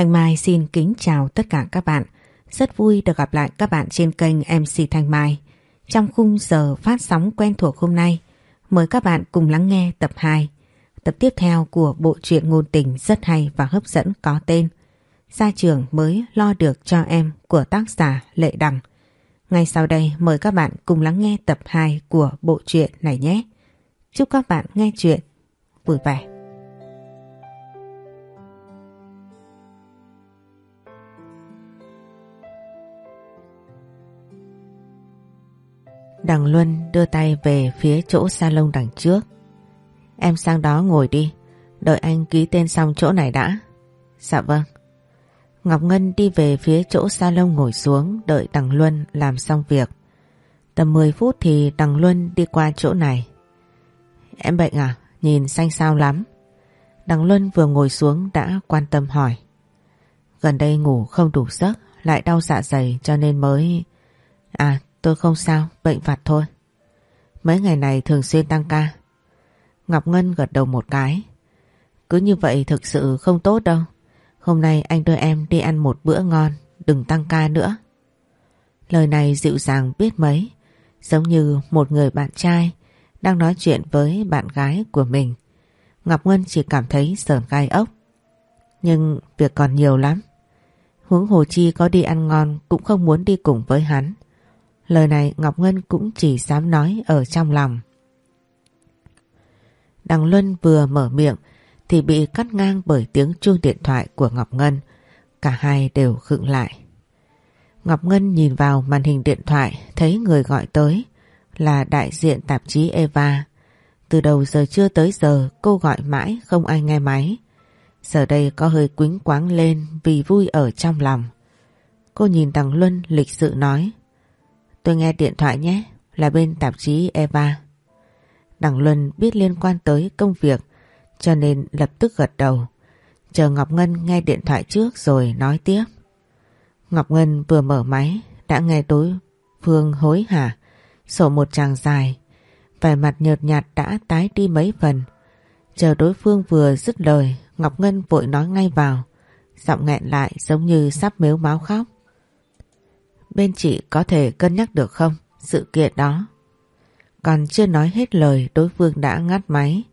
Thanh Mai xin kính chào tất cả các bạn. Rất vui được gặp lại các bạn trên kênh MC Thanh Mai. Trong khung giờ phát sóng quen thuộc hôm nay, mời các bạn cùng lắng nghe tập 2. Tập tiếp theo của bộ truyện ngôn tình rất hay và hấp dẫn có tên Gia trưởng mới lo được cho em của tác giả Lệ Đằng. Ngay sau đây mời các bạn cùng lắng nghe tập 2 của bộ truyện này nhé. Chúc các bạn nghe chuyện vui vẻ. Đằng Luân đưa tay về phía chỗ salon đằng trước. Em sang đó ngồi đi, đợi anh ký tên xong chỗ này đã. Dạ vâng. Ngọc Ngân đi về phía chỗ salon ngồi xuống đợi Đằng Luân làm xong việc. Tầm 10 phút thì Đằng Luân đi qua chỗ này. Em bệnh à? Nhìn xanh xao lắm. Đằng Luân vừa ngồi xuống đã quan tâm hỏi. Gần đây ngủ không đủ giấc, lại đau dạ dày cho nên mới... À, tôi không sao, bệnh vặt thôi. Mấy ngày này thường xuyên tăng ca. Ngọc Ngân gật đầu một cái. Cứ như vậy thực sự không tốt đâu. Hôm nay anh đưa em đi ăn một bữa ngon, đừng tăng ca nữa. Lời này dịu dàng biết mấy, giống như một người bạn trai đang nói chuyện với bạn gái của mình. Ngọc Ngân chỉ cảm thấy sờn gai ốc. Nhưng việc còn nhiều lắm. Huống Hồ Chi có đi ăn ngon cũng không muốn đi cùng với hắn. Lời này Ngọc Ngân cũng chỉ dám nói ở trong lòng. Đằng Luân vừa mở miệng thì bị cắt ngang bởi tiếng chuông điện thoại của Ngọc Ngân. Cả hai đều khựng lại. Ngọc Ngân nhìn vào màn hình điện thoại, thấy người gọi tới là đại diện tạp chí Eva. Từ đầu giờ chưa tới giờ, cô gọi mãi không ai nghe máy. Giờ đây có hơi quính quáng lên vì vui ở trong lòng. Cô nhìn Đằng Luân lịch sự nói Tôi nghe điện thoại nhé, là bên tạp chí Eva. Đằng Luân biết liên quan tới công việc cho nên lập tức gật đầu. Chờ Ngọc Ngân nghe điện thoại trước rồi nói tiếp. Ngọc Ngân vừa mở máy đã nghe đối phương hối hả sổ một tràng dài vẻ mặt nhợt nhạt đã tái đi mấy phần. Chờ đối phương vừa dứt lời Ngọc Ngân vội nói ngay vào giọng nghẹn lại giống như sắp mếu máu khóc. Bên chị có thể cân nhắc được không sự kiện đó? Còn chưa nói hết lời đối phương đã ngắt máy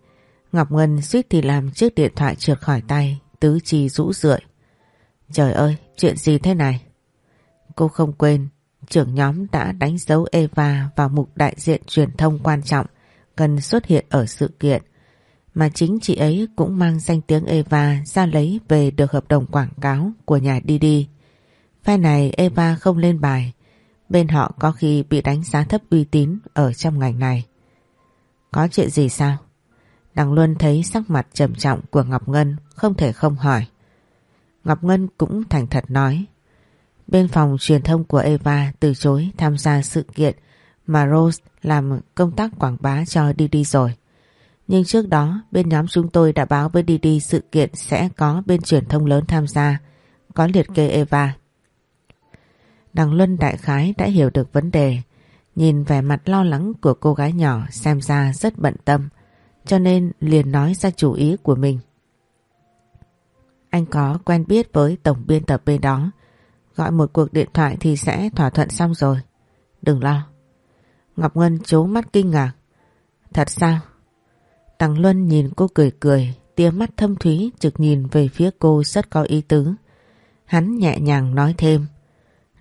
Ngọc Ngân suýt thì làm chiếc điện thoại trượt khỏi tay, tứ chi rũ rượi. Trời ơi, chuyện gì thế này? Cô không quên, trưởng nhóm đã đánh dấu Eva vào mục đại diện truyền thông quan trọng cần xuất hiện ở sự kiện. Mà chính chị ấy cũng mang danh tiếng Eva ra lấy về được hợp đồng quảng cáo của nhà Didi. Phe này Eva không lên bài, bên họ có khi bị đánh giá thấp uy tín ở trong ngành này. Có chuyện gì sao? Đằng Luân thấy sắc mặt trầm trọng của Ngọc Ngân không thể không hỏi. Ngọc Ngân cũng thành thật nói. Bên phòng truyền thông của Eva từ chối tham gia sự kiện mà Rose làm công tác quảng bá cho Didi rồi. Nhưng trước đó bên nhóm chúng tôi đã báo với Didi sự kiện sẽ có bên truyền thông lớn tham gia, có liệt kê Eva. Đằng Luân đại khái đã hiểu được vấn đề, nhìn vẻ mặt lo lắng của cô gái nhỏ xem ra rất bận tâm cho nên liền nói ra chủ ý của mình. Anh có quen biết với tổng biên tập bên đó, gọi một cuộc điện thoại thì sẽ thỏa thuận xong rồi. Đừng lo. Ngọc Ngân chố mắt kinh ngạc. Thật sao? Đằng Luân nhìn cô cười cười, tia mắt thâm thúy trực nhìn về phía cô rất có ý tứ. Hắn nhẹ nhàng nói thêm.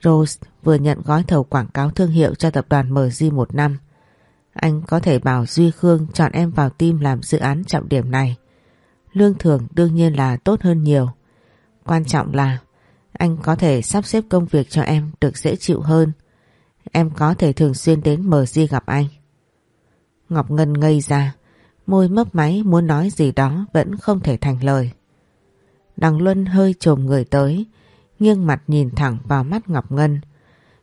Rose vừa nhận gói thầu quảng cáo thương hiệu cho tập đoàn MG một năm. Anh có thể bảo Duy Khương chọn em vào team làm dự án trọng điểm này. Lương thưởng đương nhiên là tốt hơn nhiều. Quan trọng là anh có thể sắp xếp công việc cho em được dễ chịu hơn. Em có thể thường xuyên đến MG gặp anh. Ngọc Ngân ngây ra, môi mấp máy muốn nói gì đó vẫn không thể thành lời. Đằng Luân hơi trồm người tới, nghiêng mặt nhìn thẳng vào mắt Ngọc Ngân.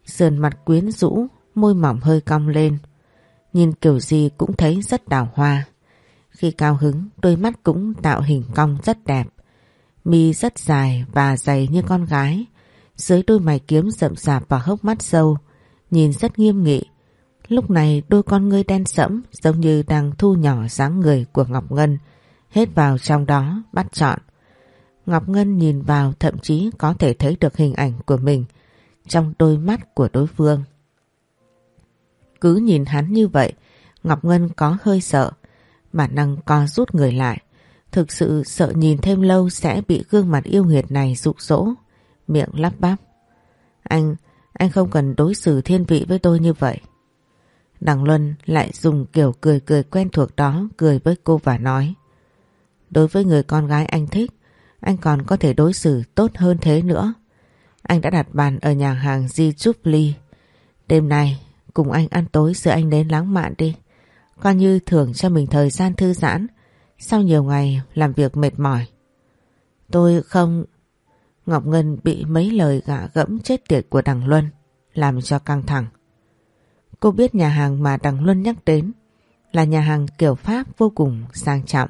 Sườn mặt quyến rũ, môi mỏng hơi cong lên. Nhìn kiểu gì cũng thấy rất đào hoa. Khi cao hứng, đôi mắt cũng tạo hình cong rất đẹp. Mi rất dài và dày như con gái. Dưới đôi mày kiếm rậm rạp và hốc mắt sâu, nhìn rất nghiêm nghị. Lúc này đôi con ngươi đen sẫm giống như đang thu nhỏ dáng người của Ngọc Ngân hết vào trong đó bắt chọn. Ngọc Ngân nhìn vào thậm chí có thể thấy được hình ảnh của mình trong đôi mắt của đối phương. Cứ nhìn hắn như vậy, Ngọc Ngân có hơi sợ, bản năng co rút người lại. Thực sự sợ nhìn thêm lâu sẽ bị gương mặt yêu nghiệt này dụ dỗ, miệng lắp bắp. Anh, anh không cần đối xử thiên vị với tôi như vậy. Đằng Luân lại dùng kiểu cười cười quen thuộc đó cười với cô và nói. Đối với người con gái anh thích, anh còn có thể đối xử tốt hơn thế nữa. Anh đã đặt bàn ở nhà hàng Di Jubilee. Đêm nay, cùng anh ăn tối giữa anh đến lãng mạn đi. Coi như thưởng cho mình thời gian thư giãn, sau nhiều ngày làm việc mệt mỏi. Tôi không... Ngọc Ngân bị mấy lời gạ gẫm chết tiệt của Đằng Luân, làm cho căng thẳng. Cô biết nhà hàng mà Đằng Luân nhắc đến là nhà hàng kiểu Pháp vô cùng sang trọng.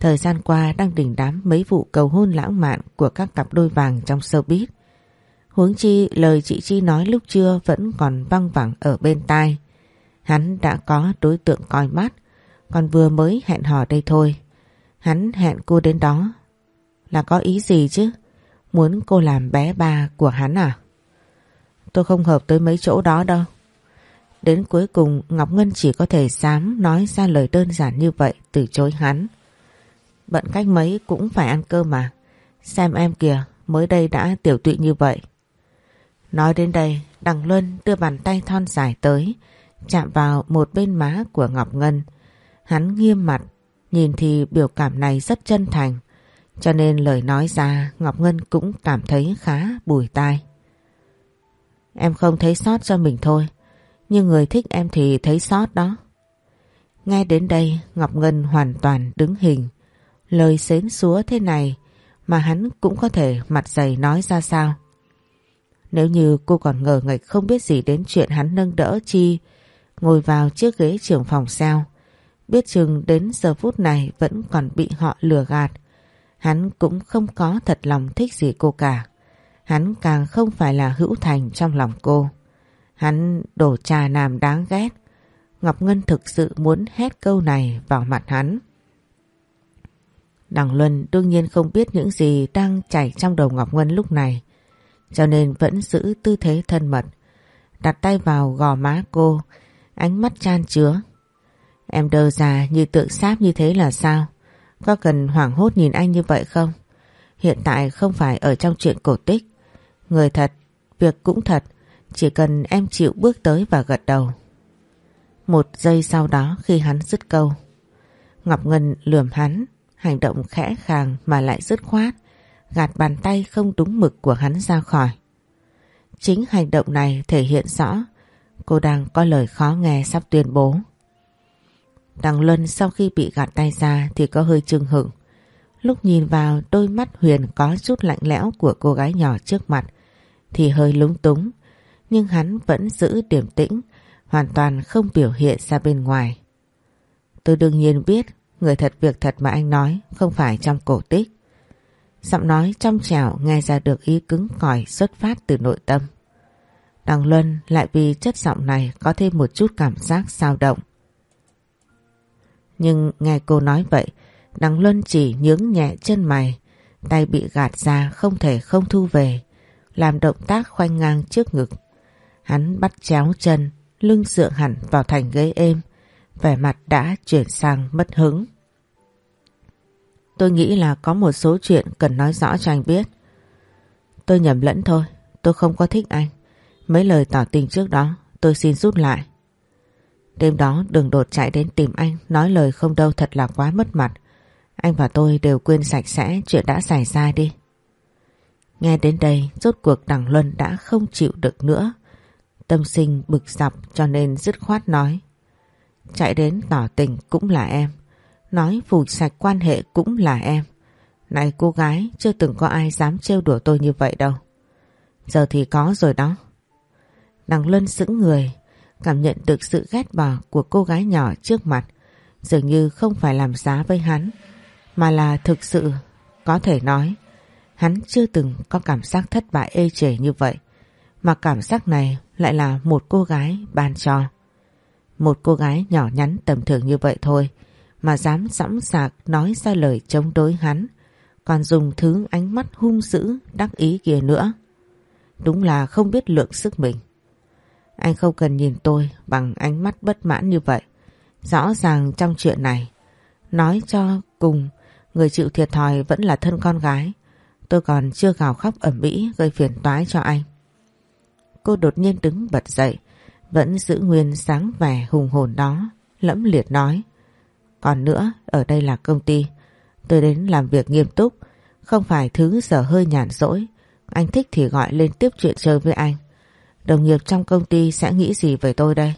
Thời gian qua đang đỉnh đám mấy vụ cầu hôn lãng mạn của các cặp đôi vàng trong showbiz. Huống chi lời chị Chi nói lúc trưa vẫn còn văng vẳng ở bên tai. Hắn đã có đối tượng coi mắt, còn vừa mới hẹn hò đây thôi. Hắn hẹn cô đến đó là có ý gì chứ? Muốn cô làm bé ba của hắn à? Tôi không hợp tới mấy chỗ đó đâu. Đến cuối cùng Ngọc Ngân chỉ có thể dám nói ra lời đơn giản như vậy từ chối hắn. Bận cách mấy cũng phải ăn cơm mà. Xem em kìa, mới đây đã tiểu tụy như vậy. Nói đến đây, Đằng Luân đưa bàn tay thon dài tới, chạm vào một bên má của Ngọc Ngân. Hắn nghiêm mặt, nhìn thì biểu cảm này rất chân thành, cho nên lời nói ra Ngọc Ngân cũng cảm thấy khá bùi tai. Em không thấy sót cho mình thôi, nhưng người thích em thì thấy sót đó. Nghe đến đây Ngọc Ngân hoàn toàn đứng hình. Lời xến xúa thế này mà hắn cũng có thể mặt dày nói ra sao. Nếu như cô còn ngờ ngạch không biết gì đến chuyện hắn nâng đỡ Chi ngồi vào chiếc ghế trưởng phòng sao, biết chừng đến giờ phút này vẫn còn bị họ lừa gạt. Hắn cũng không có thật lòng thích gì cô cả. Hắn càng không phải là hữu thành trong lòng cô. Hắn đổ trà nam đáng ghét. Ngọc Ngân thực sự muốn hét câu này vào mặt hắn. Đằng Luân đương nhiên không biết những gì đang chảy trong đầu Ngọc Ngân lúc này cho nên vẫn giữ tư thế thân mật. Đặt tay vào gò má cô, ánh mắt chan chứa. Em đơ già như tượng sáp như thế là sao? Có cần hoảng hốt nhìn anh như vậy không? Hiện tại không phải ở trong chuyện cổ tích. Người thật, việc cũng thật, chỉ cần em chịu bước tới và gật đầu. Một giây sau đó khi hắn dứt câu, Ngọc Ngân lườm hắn, hành động khẽ khàng mà lại dứt khoát, gạt bàn tay không đúng mực của hắn ra khỏi. Chính hành động này thể hiện rõ cô đang có lời khó nghe sắp tuyên bố. Đằng Luân sau khi bị gạt tay ra thì có hơi chưng hửng Lúc nhìn vào đôi mắt Huyền có chút lạnh lẽo của cô gái nhỏ trước mặt thì hơi lúng túng. Nhưng hắn vẫn giữ điểm tĩnh, hoàn toàn không biểu hiện ra bên ngoài. Tôi đương nhiên biết người thật việc thật mà anh nói không phải trong cổ tích. Giọng nói trong trẻo nghe ra được ý cứng cỏi xuất phát từ nội tâm. Đằng Luân lại vì chất giọng này có thêm một chút cảm giác sao động. Nhưng nghe cô nói vậy, Đằng Luân chỉ nhướng nhẹ chân mày, tay bị gạt ra không thể không thu về, làm động tác khoanh ngang trước ngực. Hắn bắt chéo chân, lưng dựa hẳn vào thành ghế êm, vẻ mặt đã chuyển sang mất hứng. Tôi nghĩ là có một số chuyện cần nói rõ cho anh biết. Tôi nhầm lẫn thôi, tôi không có thích anh. Mấy lời tỏ tình trước đó tôi xin rút lại. Đêm đó đường đột chạy đến tìm anh nói lời không đâu thật là quá mất mặt. Anh và tôi đều quên sạch sẽ chuyện đã xảy ra đi. Nghe đến đây rốt cuộc đằng Luân đã không chịu được nữa. Tâm sinh bực dọc cho nên dứt khoát nói. Chạy đến tỏ tình cũng là em. Nói phủi sạch quan hệ cũng là em. Này cô gái, chưa từng có ai dám trêu đùa tôi như vậy đâu. Giờ thì có rồi đó. Đằng Luân sững người, cảm nhận được sự ghét bỏ của cô gái nhỏ trước mặt. Dường như không phải làm giá với hắn, mà là thực sự, có thể nói, hắn chưa từng có cảm giác thất bại ê chề như vậy. Mà cảm giác này lại là một cô gái ban cho. Một cô gái nhỏ nhắn tầm thường như vậy thôi, mà dám sẵn sạc nói ra lời chống đối hắn, còn dùng thứ ánh mắt hung dữ đắc ý kia nữa. Đúng là không biết lượng sức mình. Anh không cần nhìn tôi bằng ánh mắt bất mãn như vậy. Rõ ràng trong chuyện này, nói cho cùng, người chịu thiệt thòi vẫn là thân con gái. Tôi còn chưa gào khóc ẩm mỹ gây phiền toái cho anh. Cô đột nhiên đứng bật dậy, vẫn giữ nguyên sáng vẻ hùng hồn đó, lẫm liệt nói. Còn nữa, ở đây là công ty. Tôi đến làm việc nghiêm túc, không phải thứ giờ hơi nhàn rỗi. Anh thích thì gọi lên tiếp chuyện chơi với anh. Đồng nghiệp trong công ty sẽ nghĩ gì về tôi đây?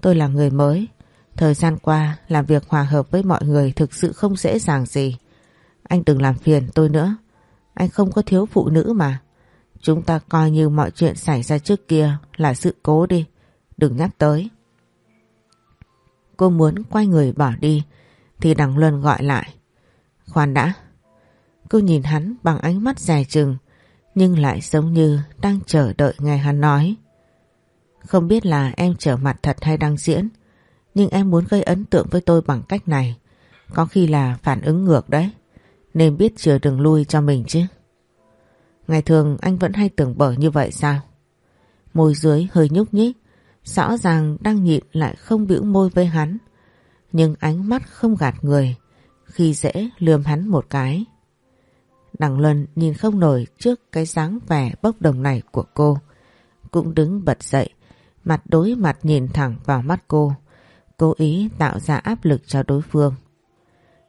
Tôi là người mới. Thời gian qua làm việc hòa hợp với mọi người thực sự không dễ dàng gì. Anh đừng làm phiền tôi nữa. Anh không có thiếu phụ nữ mà. Chúng ta coi như mọi chuyện xảy ra trước kia là sự cố đi. Đừng nhắc tới. Cô muốn quay người bỏ đi thì đằng Luân gọi lại. Khoan đã. Cô nhìn hắn bằng ánh mắt dài chừng nhưng lại giống như đang chờ đợi nghe hắn nói. Không biết là em trở mặt thật hay đang diễn nhưng em muốn gây ấn tượng với tôi bằng cách này. Có khi là phản ứng ngược đấy. Nên biết chừa đường lui cho mình chứ. Ngày thường anh vẫn hay tưởng bở như vậy sao? Môi dưới hơi nhúc nhích, rõ ràng đang nhịn lại không bĩu môi với hắn. Nhưng ánh mắt không gạt người, khi dễ lườm hắn một cái. Đằng Luân nhìn không nổi trước cái dáng vẻ bốc đồng này của cô. Cũng đứng bật dậy, mặt đối mặt nhìn thẳng vào mắt cô, cố ý tạo ra áp lực cho đối phương.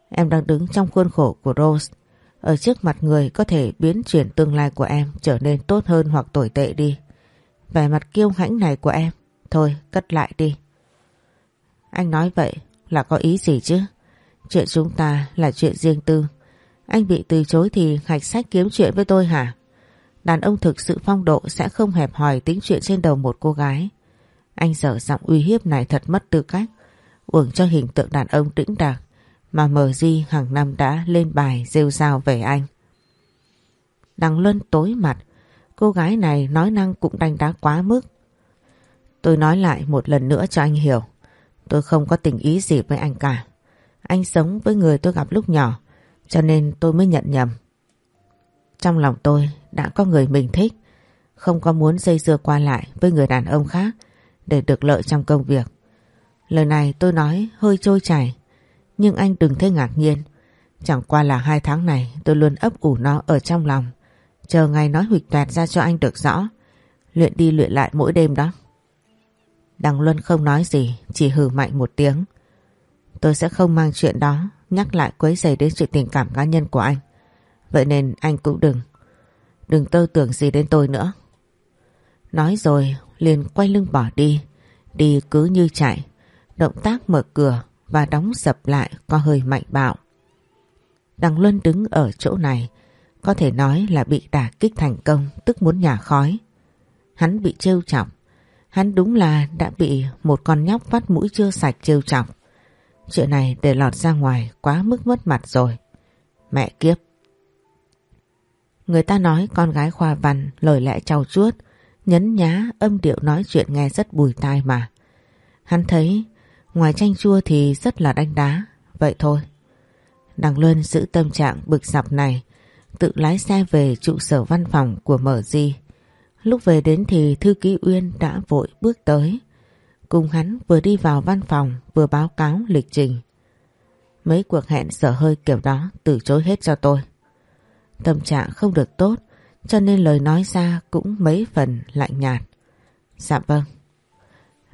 Em đang đứng trong khuôn khổ của Rose, ở trước mặt người có thể biến chuyển tương lai của em trở nên tốt hơn hoặc tồi tệ đi. Vẻ mặt kiêu hãnh này của em, thôi cất lại đi. Anh nói vậy là có ý gì chứ? Chuyện chúng ta là chuyện riêng tư. Anh bị từ chối thì hạch sách kiếm chuyện với tôi hả? Đàn ông thực sự phong độ sẽ không hẹp hòi tính chuyện trên đầu một cô gái. Anh dở giọng uy hiếp này thật mất tư cách. Uổng cho hình tượng đàn ông tĩnh đạc mà mờ di hàng năm đã lên bài rêu rao về anh. Đằng Luân tối mặt, cô gái này nói năng cũng đanh đá quá mức. Tôi nói lại một lần nữa cho anh hiểu, tôi không có tình ý gì với anh cả. Anh sống với người tôi gặp lúc nhỏ, cho nên tôi mới nhận nhầm. Trong lòng tôi đã có người mình thích, không có muốn dây dưa qua lại với người đàn ông khác để được lợi trong công việc. Lời này tôi nói hơi trôi chảy, nhưng anh đừng thấy ngạc nhiên. Chẳng qua là hai tháng này tôi luôn ấp ủ nó ở trong lòng. Chờ ngày nói huỵch toẹt ra cho anh được rõ. Luyện đi luyện lại mỗi đêm đó. Đằng Luân không nói gì, chỉ hừ mạnh một tiếng. Tôi sẽ không mang chuyện đó nhắc lại quấy rầy đến chuyện tình cảm cá nhân của anh. Vậy nên anh cũng đừng. Đừng tơ tưởng gì đến tôi nữa. Nói rồi liền quay lưng bỏ đi. Đi cứ như chạy. Động tác mở cửa và đóng sập lại có hơi mạnh bạo. Đằng Luân đứng ở chỗ này có thể nói là bị đả kích thành công tức muốn nhả khói. Hắn bị trêu chọc. Hắn đúng là đã bị một con nhóc vắt mũi chưa sạch trêu chọc. Chuyện này để lọt ra ngoài quá mức mất mặt rồi. Mẹ kiếp. Người ta nói con gái khoa văn lời lẽ trau chuốt, nhấn nhá âm điệu nói chuyện nghe rất bùi tai mà. Hắn thấy Ngoài chanh chua thì rất là đanh đá. Vậy thôi. Đằng Luân giữ tâm trạng bực dọc này. Tự lái xe về trụ sở văn phòng của Mở Di. Lúc về đến thì thư ký Uyên đã vội bước tới. Cùng hắn vừa đi vào văn phòng vừa báo cáo lịch trình. Mấy cuộc hẹn sở hơi kiểu đó từ chối hết cho tôi. Tâm trạng không được tốt cho nên lời nói ra cũng mấy phần lạnh nhạt. Dạ vâng.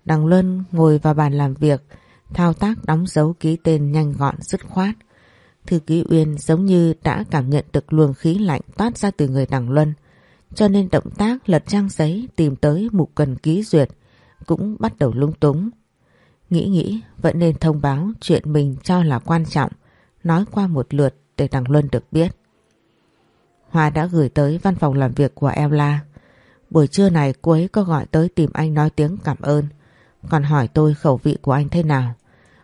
Đằng Luân ngồi vào bàn làm việc, thao tác đóng dấu ký tên nhanh gọn dứt khoát. Thư ký Uyên giống như đã cảm nhận được luồng khí lạnh toát ra từ người đằng Luân, cho nên động tác lật trang giấy tìm tới mục cần ký duyệt cũng bắt đầu lung túng. Nghĩ nghĩ vẫn nên thông báo chuyện mình cho là quan trọng, nói qua một lượt để đằng Luân được biết. Hoa đã gửi tới văn phòng làm việc của Ella. Buổi trưa này cô ấy có gọi tới tìm anh nói tiếng cảm ơn. Còn hỏi tôi khẩu vị của anh thế nào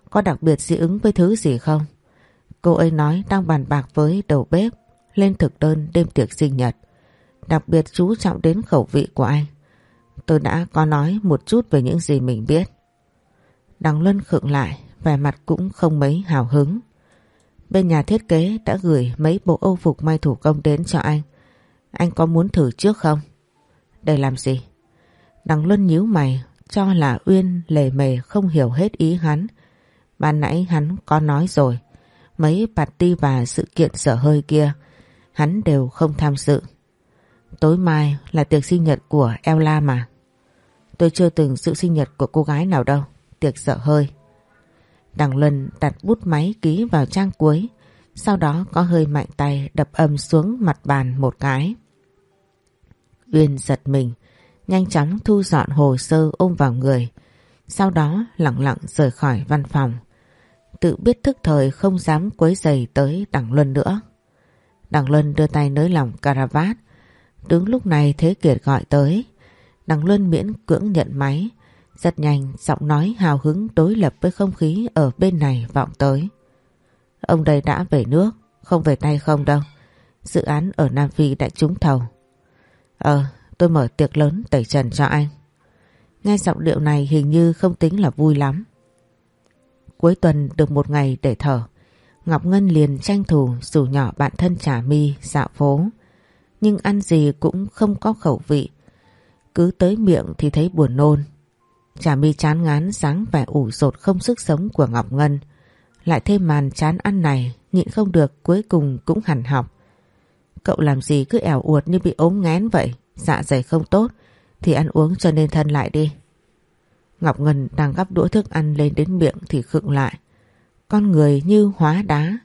Có đặc biệt dị ứng với thứ gì không Cô ấy nói đang bàn bạc với đầu bếp Lên thực đơn đêm tiệc sinh nhật Đặc biệt chú trọng đến khẩu vị của anh Tôi đã có nói một chút về những gì mình biết Đằng Luân khựng lại Vẻ mặt cũng không mấy hào hứng bên nhà thiết kế đã gửi mấy bộ âu phục may thủ công đến cho anh. Anh có muốn thử trước không? Để làm gì? Đằng Luân nhíu mày cho là Uyên lề mề không hiểu hết ý hắn. Ban nãy hắn có nói rồi, mấy party và sự kiện sở hơi kia, hắn đều không tham dự. Tối mai là tiệc sinh nhật của Ella mà. Tôi chưa từng sự sinh nhật của cô gái nào đâu, tiệc sợ hơi. Đằng Luân đặt bút máy ký vào trang cuối, sau đó có hơi mạnh tay đập âm xuống mặt bàn một cái. Uyên giật mình, nhanh chóng thu dọn hồ sơ ôm vào người, sau đó lặng lặng rời khỏi văn phòng. Tự biết thức thời không dám quấy giày tới Đằng Luân nữa. Đằng Luân đưa tay nới lỏng caravat, đứng lúc này Thế Kiệt gọi tới. Đằng Luân miễn cưỡng nhận máy, rất nhanh giọng nói hào hứng đối lập với không khí ở bên này vọng tới. Ông đây đã về nước, không về tay không đâu. Dự án ở Nam Phi đã trúng thầu. Ờ, tôi mở tiệc lớn tẩy trần cho anh. Nghe giọng điệu này hình như không tính là vui lắm. Cuối tuần được một ngày để thở. Ngọc Ngân liền tranh thủ rủ nhỏ bạn thân Trà My dạo phố. Nhưng ăn gì cũng không có khẩu vị. Cứ tới miệng thì thấy buồn nôn. Trà mi chán ngán dáng vẻ ủ rột không sức sống của Ngọc Ngân. Lại thêm màn chán ăn này, nhịn không được cuối cùng cũng hẳn học. Cậu làm gì cứ ẻo uột như bị ốm ngén vậy, dạ dày không tốt, thì ăn uống cho nên thân lại đi. Ngọc Ngân đang gắp đũa thức ăn lên đến miệng thì khựng lại. Con người như hóa đá,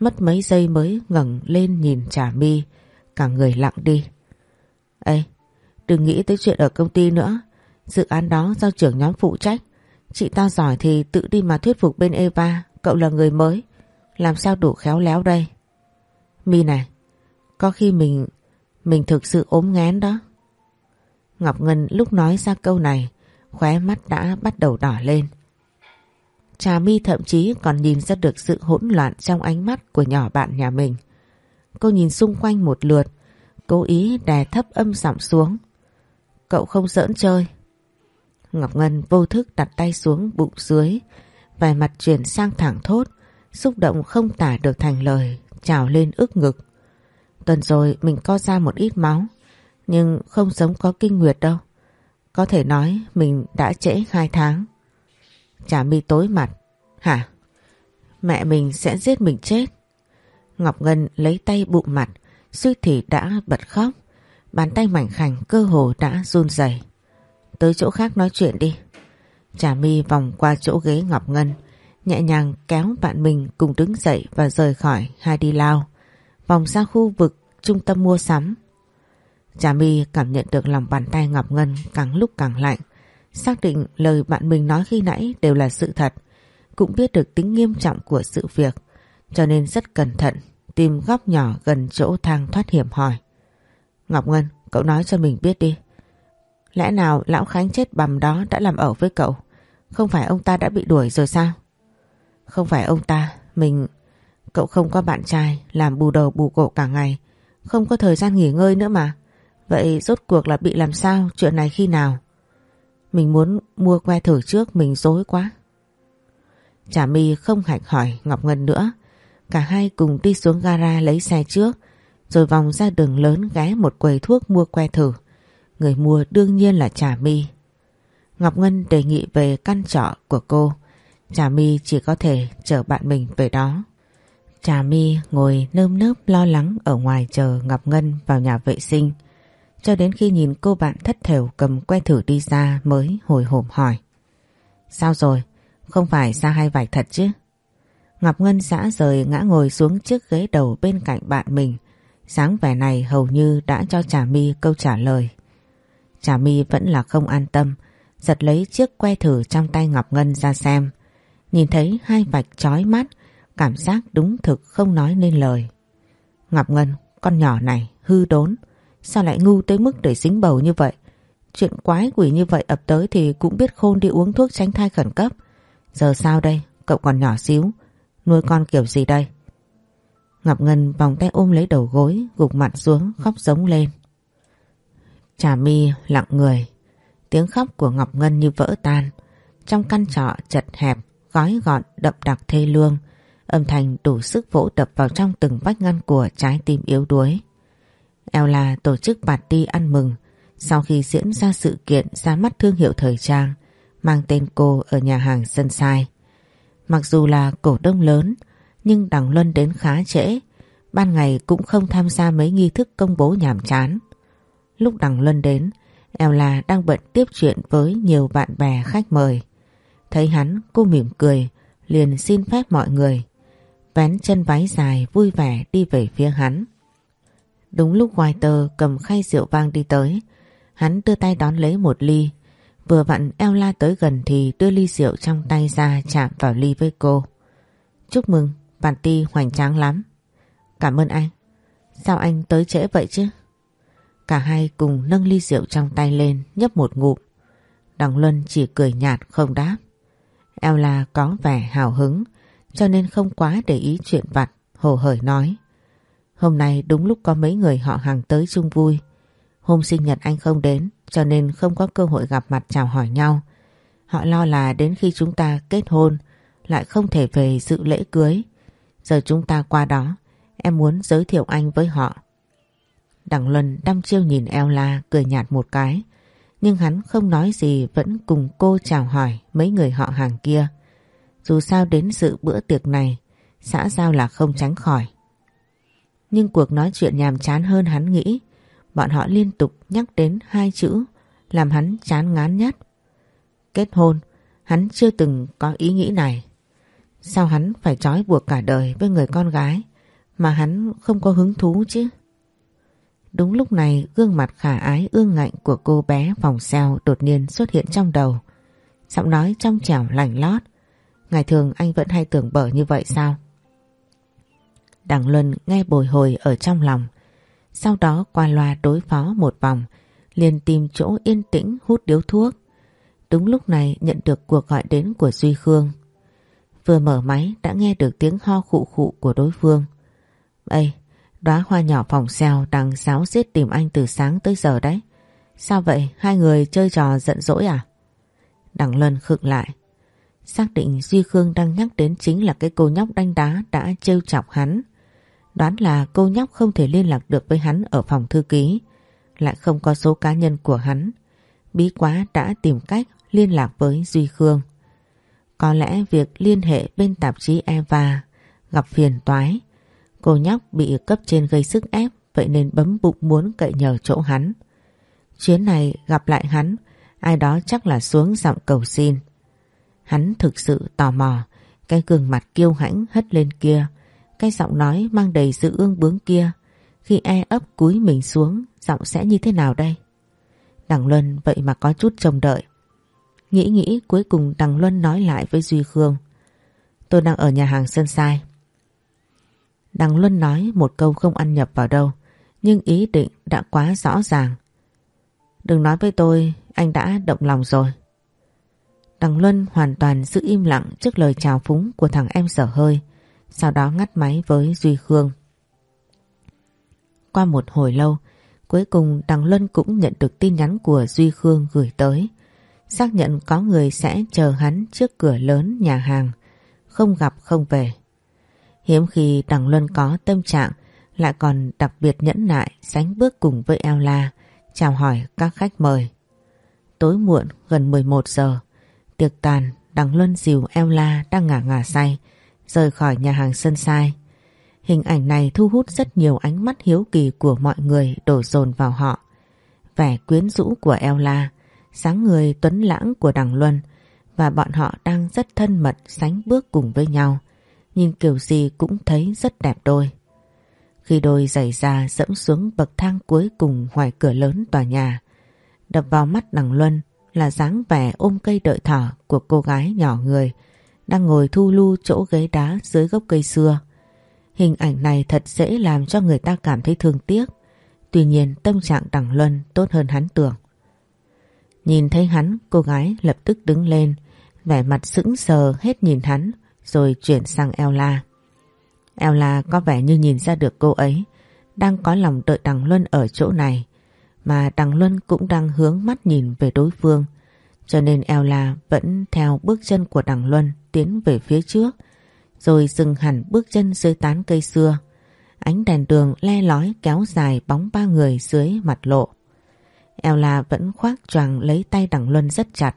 mất mấy giây mới ngẩng lên nhìn Trà mi cả người lặng đi. Ê, đừng nghĩ tới chuyện ở công ty nữa, dự án đó do trưởng nhóm phụ trách. Chị ta giỏi thì tự đi mà thuyết phục bên Eva, cậu là người mới, làm sao đủ khéo léo đây. Mi này, có khi mình, mình thực sự ốm ngén đó. Ngọc Ngân lúc nói ra câu này, khóe mắt đã bắt đầu đỏ lên. Trà Mi thậm chí còn nhìn ra được sự hỗn loạn trong ánh mắt của nhỏ bạn nhà mình. Cô nhìn xung quanh một lượt, cố ý đè thấp âm giọng xuống. Cậu không giỡn chơi. Ngọc Ngân vô thức đặt tay xuống bụng dưới, vẻ mặt chuyển sang thẳng thốt, xúc động không tả được thành lời, trào lên ức ngực. Tuần rồi mình co ra một ít máu, nhưng không giống có kinh nguyệt đâu. Có thể nói mình đã trễ hai tháng. Chả mi tối mặt. Hả? Mẹ mình sẽ giết mình chết. Ngọc Ngân lấy tay bụng mặt, suy thì đã bật khóc. Bàn tay mảnh khảnh cơ hồ đã run rẩy. Tới chỗ khác nói chuyện đi. Trà mi vòng qua chỗ ghế Ngọc Ngân, nhẹ nhàng kéo bạn mình cùng đứng dậy và rời khỏi hai đi lao. Vòng ra khu vực trung tâm mua sắm. Trà mi cảm nhận được lòng bàn tay Ngọc Ngân càng lúc càng lạnh. Xác định lời bạn mình nói khi nãy đều là sự thật. Cũng biết được tính nghiêm trọng của sự việc. Cho nên rất cẩn thận tìm góc nhỏ gần chỗ thang thoát hiểm hỏi. Ngọc Ngân, cậu nói cho mình biết đi. Lẽ nào lão Khánh chết bầm đó đã làm ở với cậu? Không phải ông ta đã bị đuổi rồi sao? Không phải ông ta, mình... Cậu không có bạn trai, làm bù đầu bù cổ cả ngày. Không có thời gian nghỉ ngơi nữa mà. Vậy rốt cuộc là bị làm sao, chuyện này khi nào? Mình muốn mua que thử trước, mình dối quá. trà my không hạch hỏi Ngọc Ngân nữa. Cả hai cùng đi xuống gara lấy xe trước, rồi vòng ra đường lớn ghé một quầy thuốc mua que thử. Người mua đương nhiên là Trà My. Ngọc Ngân đề nghị về căn trọ của cô. Trà My chỉ có thể chở bạn mình về đó. Trà My ngồi nơm nớp lo lắng ở ngoài chờ Ngọc Ngân vào nhà vệ sinh. Cho đến khi nhìn cô bạn thất thểu cầm que thử đi ra mới hồi hộp hỏi. Sao rồi? Không phải ra hai vạch thật chứ? Ngọc Ngân xã rời ngã ngồi xuống chiếc ghế đầu bên cạnh bạn mình. Sáng vẻ này hầu như đã cho Trà My câu trả lời. Trà My vẫn là không an tâm, giật lấy chiếc que thử trong tay Ngọc Ngân ra xem. Nhìn thấy hai vạch chói mắt, cảm giác đúng thực không nói nên lời. Ngọc Ngân, con nhỏ này, hư đốn, sao lại ngu tới mức để dính bầu như vậy? Chuyện quái quỷ như vậy ập tới thì cũng biết khôn đi uống thuốc tránh thai khẩn cấp. Giờ sao đây, cậu còn nhỏ xíu, nuôi con kiểu gì đây? Ngọc Ngân vòng tay ôm lấy đầu gối, gục mặt xuống, khóc giống lên. Trà mi lặng người, tiếng khóc của Ngọc Ngân như vỡ tan. Trong căn trọ chật hẹp, gói gọn, đậm đặc thê lương, Âm thanh đủ sức vỗ đập vào trong từng vách ngăn của trái tim yếu đuối. Ella tổ chức party ăn mừng sau khi diễn ra sự kiện ra mắt thương hiệu thời trang mang tên cô ở nhà hàng Sunshine. Mặc dù là cổ đông lớn nhưng Đằng Luân đến khá trễ, ban ngày cũng không tham gia mấy nghi thức công bố nhàm chán. Lúc Đằng Luân đến, Ella đang bận tiếp chuyện với nhiều bạn bè khách mời. Thấy hắn cô mỉm cười, liền xin phép mọi người. Vén chân váy dài vui vẻ đi về phía hắn. Đúng lúc Walter cầm khay rượu vang đi tới, hắn đưa tay đón lấy một ly. Vừa vặn Ella tới gần thì đưa ly rượu trong tay ra chạm vào ly với cô. Chúc mừng, party hoành tráng lắm. Cảm ơn anh. Sao anh tới trễ vậy chứ? Cả hai cùng nâng ly rượu trong tay lên nhấp một ngụm. Đằng Luân chỉ cười nhạt không đáp. Ella có vẻ hào hứng cho nên không quá để ý chuyện vặt, hồ hởi nói. Hôm nay đúng lúc có mấy người họ hàng tới chung vui. Hôm sinh nhật anh không đến cho nên không có cơ hội gặp mặt chào hỏi nhau. Họ lo là đến khi chúng ta kết hôn lại không thể về dự lễ cưới. Giờ chúng ta qua đó, em muốn giới thiệu anh với họ. Đặng Luân đăm chiêu nhìn Ella cười nhạt một cái. Nhưng hắn không nói gì vẫn cùng cô chào hỏi mấy người họ hàng kia. Dù sao đến dự bữa tiệc này, xã giao là không tránh khỏi. Nhưng cuộc nói chuyện nhàm chán hơn hắn nghĩ. Bọn họ liên tục nhắc đến hai chữ làm hắn chán ngán nhất. Kết hôn, hắn chưa từng có ý nghĩ này. Sao hắn phải trói buộc cả đời với người con gái mà hắn không có hứng thú chứ? Đúng lúc này gương mặt khả ái ương ngạnh của cô bé vòng xeo đột nhiên xuất hiện trong đầu. Giọng nói trong trẻo lành lót. Ngày thường anh vẫn hay tưởng bở như vậy sao? Đằng Luân nghe bồi hồi ở trong lòng. Sau đó qua loa đối phó một vòng, liền tìm chỗ yên tĩnh hút điếu thuốc. Đúng lúc này nhận được cuộc gọi đến của Duy Khương. Vừa mở máy đã nghe được tiếng ho khụ khụ của đối phương. Ây, đóa hoa nhỏ phòng xèo đang sáo giết tìm anh từ sáng tới giờ đấy. Sao vậy? Hai người chơi trò giận dỗi à? Đằng Lân khựng lại. Xác định Duy Khương đang nhắc đến chính là cái cô nhóc đanh đá đã trêu chọc hắn. Đoán là cô nhóc không thể liên lạc được với hắn ở phòng thư ký, lại không có số cá nhân của hắn. Bí quá đã tìm cách liên lạc với Duy Khương. Có lẽ việc liên hệ bên tạp chí Eva gặp phiền toái. Cô nhóc bị cấp trên gây sức ép vậy nên bấm bụng muốn cậy nhờ chỗ hắn. Chuyến này gặp lại hắn, ai đó chắc là xuống giọng cầu xin. Hắn thực sự tò mò, cái gương mặt kiêu hãnh hất lên kia, cái giọng nói mang đầy sự ương bướng kia. Khi e ấp cúi mình xuống, giọng sẽ như thế nào đây? Đằng Luân vậy mà có chút trông đợi. Nghĩ nghĩ cuối cùng Đằng Luân nói lại với Duy Khương. Tôi đang ở nhà hàng Sơn Sai. Đằng Luân nói một câu không ăn nhập vào đâu, nhưng ý định đã quá rõ ràng. Đừng nói với tôi, anh đã động lòng rồi. Đằng Luân hoàn toàn giữ im lặng trước lời chào phúng của thằng em sở hơi, sau đó ngắt máy với Duy Khương. Qua một hồi lâu, cuối cùng Đằng Luân cũng nhận được tin nhắn của Duy Khương gửi tới xác nhận có người sẽ chờ hắn trước cửa lớn nhà hàng, không gặp không về. Hiếm khi Đằng Luân có tâm trạng lại còn đặc biệt nhẫn nại sánh bước cùng với Ella chào hỏi các khách mời. Tối muộn gần 11 giờ, tiệc tàn Đằng Luân dìu Ella đang ngả ngả say rời khỏi nhà hàng sân sai. Hình ảnh này thu hút rất nhiều ánh mắt hiếu kỳ của mọi người đổ dồn vào họ. Vẻ quyến rũ của Ella sáng người tuấn lãng của Đằng Luân và bọn họ đang rất thân mật sánh bước cùng với nhau. Nhìn kiểu gì cũng thấy rất đẹp đôi. Khi đôi giày ra dẫm xuống bậc thang cuối cùng ngoài cửa lớn tòa nhà, đập vào mắt Đằng Luân là dáng vẻ ôm cây đợi thỏ của cô gái nhỏ người đang ngồi thu lu chỗ ghế đá dưới gốc cây xưa. Hình ảnh này thật dễ làm cho người ta cảm thấy thương tiếc. Tuy nhiên tâm trạng Đằng Luân tốt hơn hắn tưởng. Nhìn thấy hắn, cô gái lập tức đứng lên, vẻ mặt sững sờ hết nhìn hắn, rồi chuyển sang Ella. Ella có vẻ như nhìn ra được cô ấy, đang có lòng đợi Đằng Luân ở chỗ này, mà Đằng Luân cũng đang hướng mắt nhìn về đối phương, cho nên Ella vẫn theo bước chân của Đằng Luân tiến về phía trước, rồi dừng hẳn bước chân dưới tán cây xưa. Ánh đèn đường le lói kéo dài bóng ba người dưới mặt lộ. Ella vẫn khoác choàng lấy tay đằng Luân rất chặt.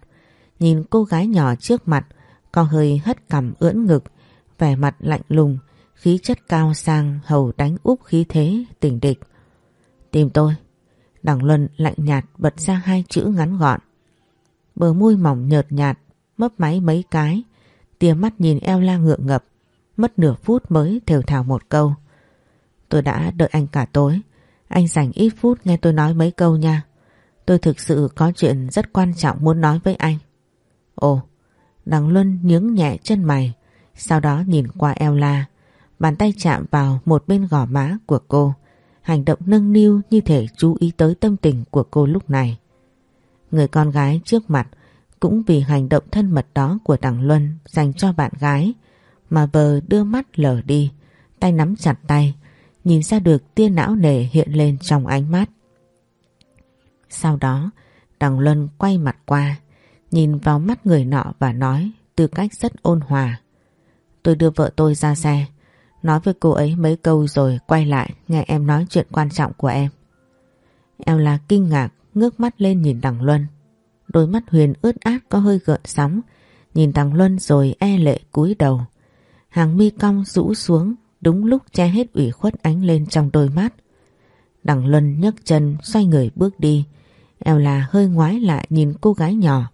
Nhìn cô gái nhỏ trước mặt, có hơi hất cằm ưỡn ngực, vẻ mặt lạnh lùng, khí chất cao sang hầu đánh úp khí thế tình địch. Tìm tôi. Đằng Luân lạnh nhạt bật ra hai chữ ngắn gọn. Bờ môi mỏng nhợt nhạt, mấp máy mấy cái, tia mắt nhìn eo la ngượng ngập, mất nửa phút mới thều thào một câu. Tôi đã đợi anh cả tối, anh dành ít phút nghe tôi nói mấy câu nha. Tôi thực sự có chuyện rất quan trọng muốn nói với anh. Ồ, đằng Luân nhướng nhẹ chân mày, sau đó nhìn qua eo la, bàn tay chạm vào một bên gò má của cô. Hành động nâng niu như thể chú ý tới tâm tình của cô lúc này. Người con gái trước mặt cũng vì hành động thân mật đó của đằng Luân dành cho bạn gái mà vờ đưa mắt lờ đi, tay nắm chặt tay, nhìn ra được tia não nề hiện lên trong ánh mắt. Sau đó, đằng Luân quay mặt qua, nhìn vào mắt người nọ và nói tư cách rất ôn hòa. Tôi đưa vợ tôi ra xe, nói với cô ấy mấy câu rồi quay lại nghe em nói chuyện quan trọng của em. Em là kinh ngạc, ngước mắt lên nhìn đằng Luân. Đôi mắt Huyền ướt át có hơi gợn sóng, nhìn đằng Luân rồi e lệ cúi đầu. Hàng mi cong rũ xuống, đúng lúc che hết ủy khuất ánh lên trong đôi mắt. Đằng Luân nhấc chân xoay người bước đi, eo là hơi ngoái lại nhìn cô gái nhỏ,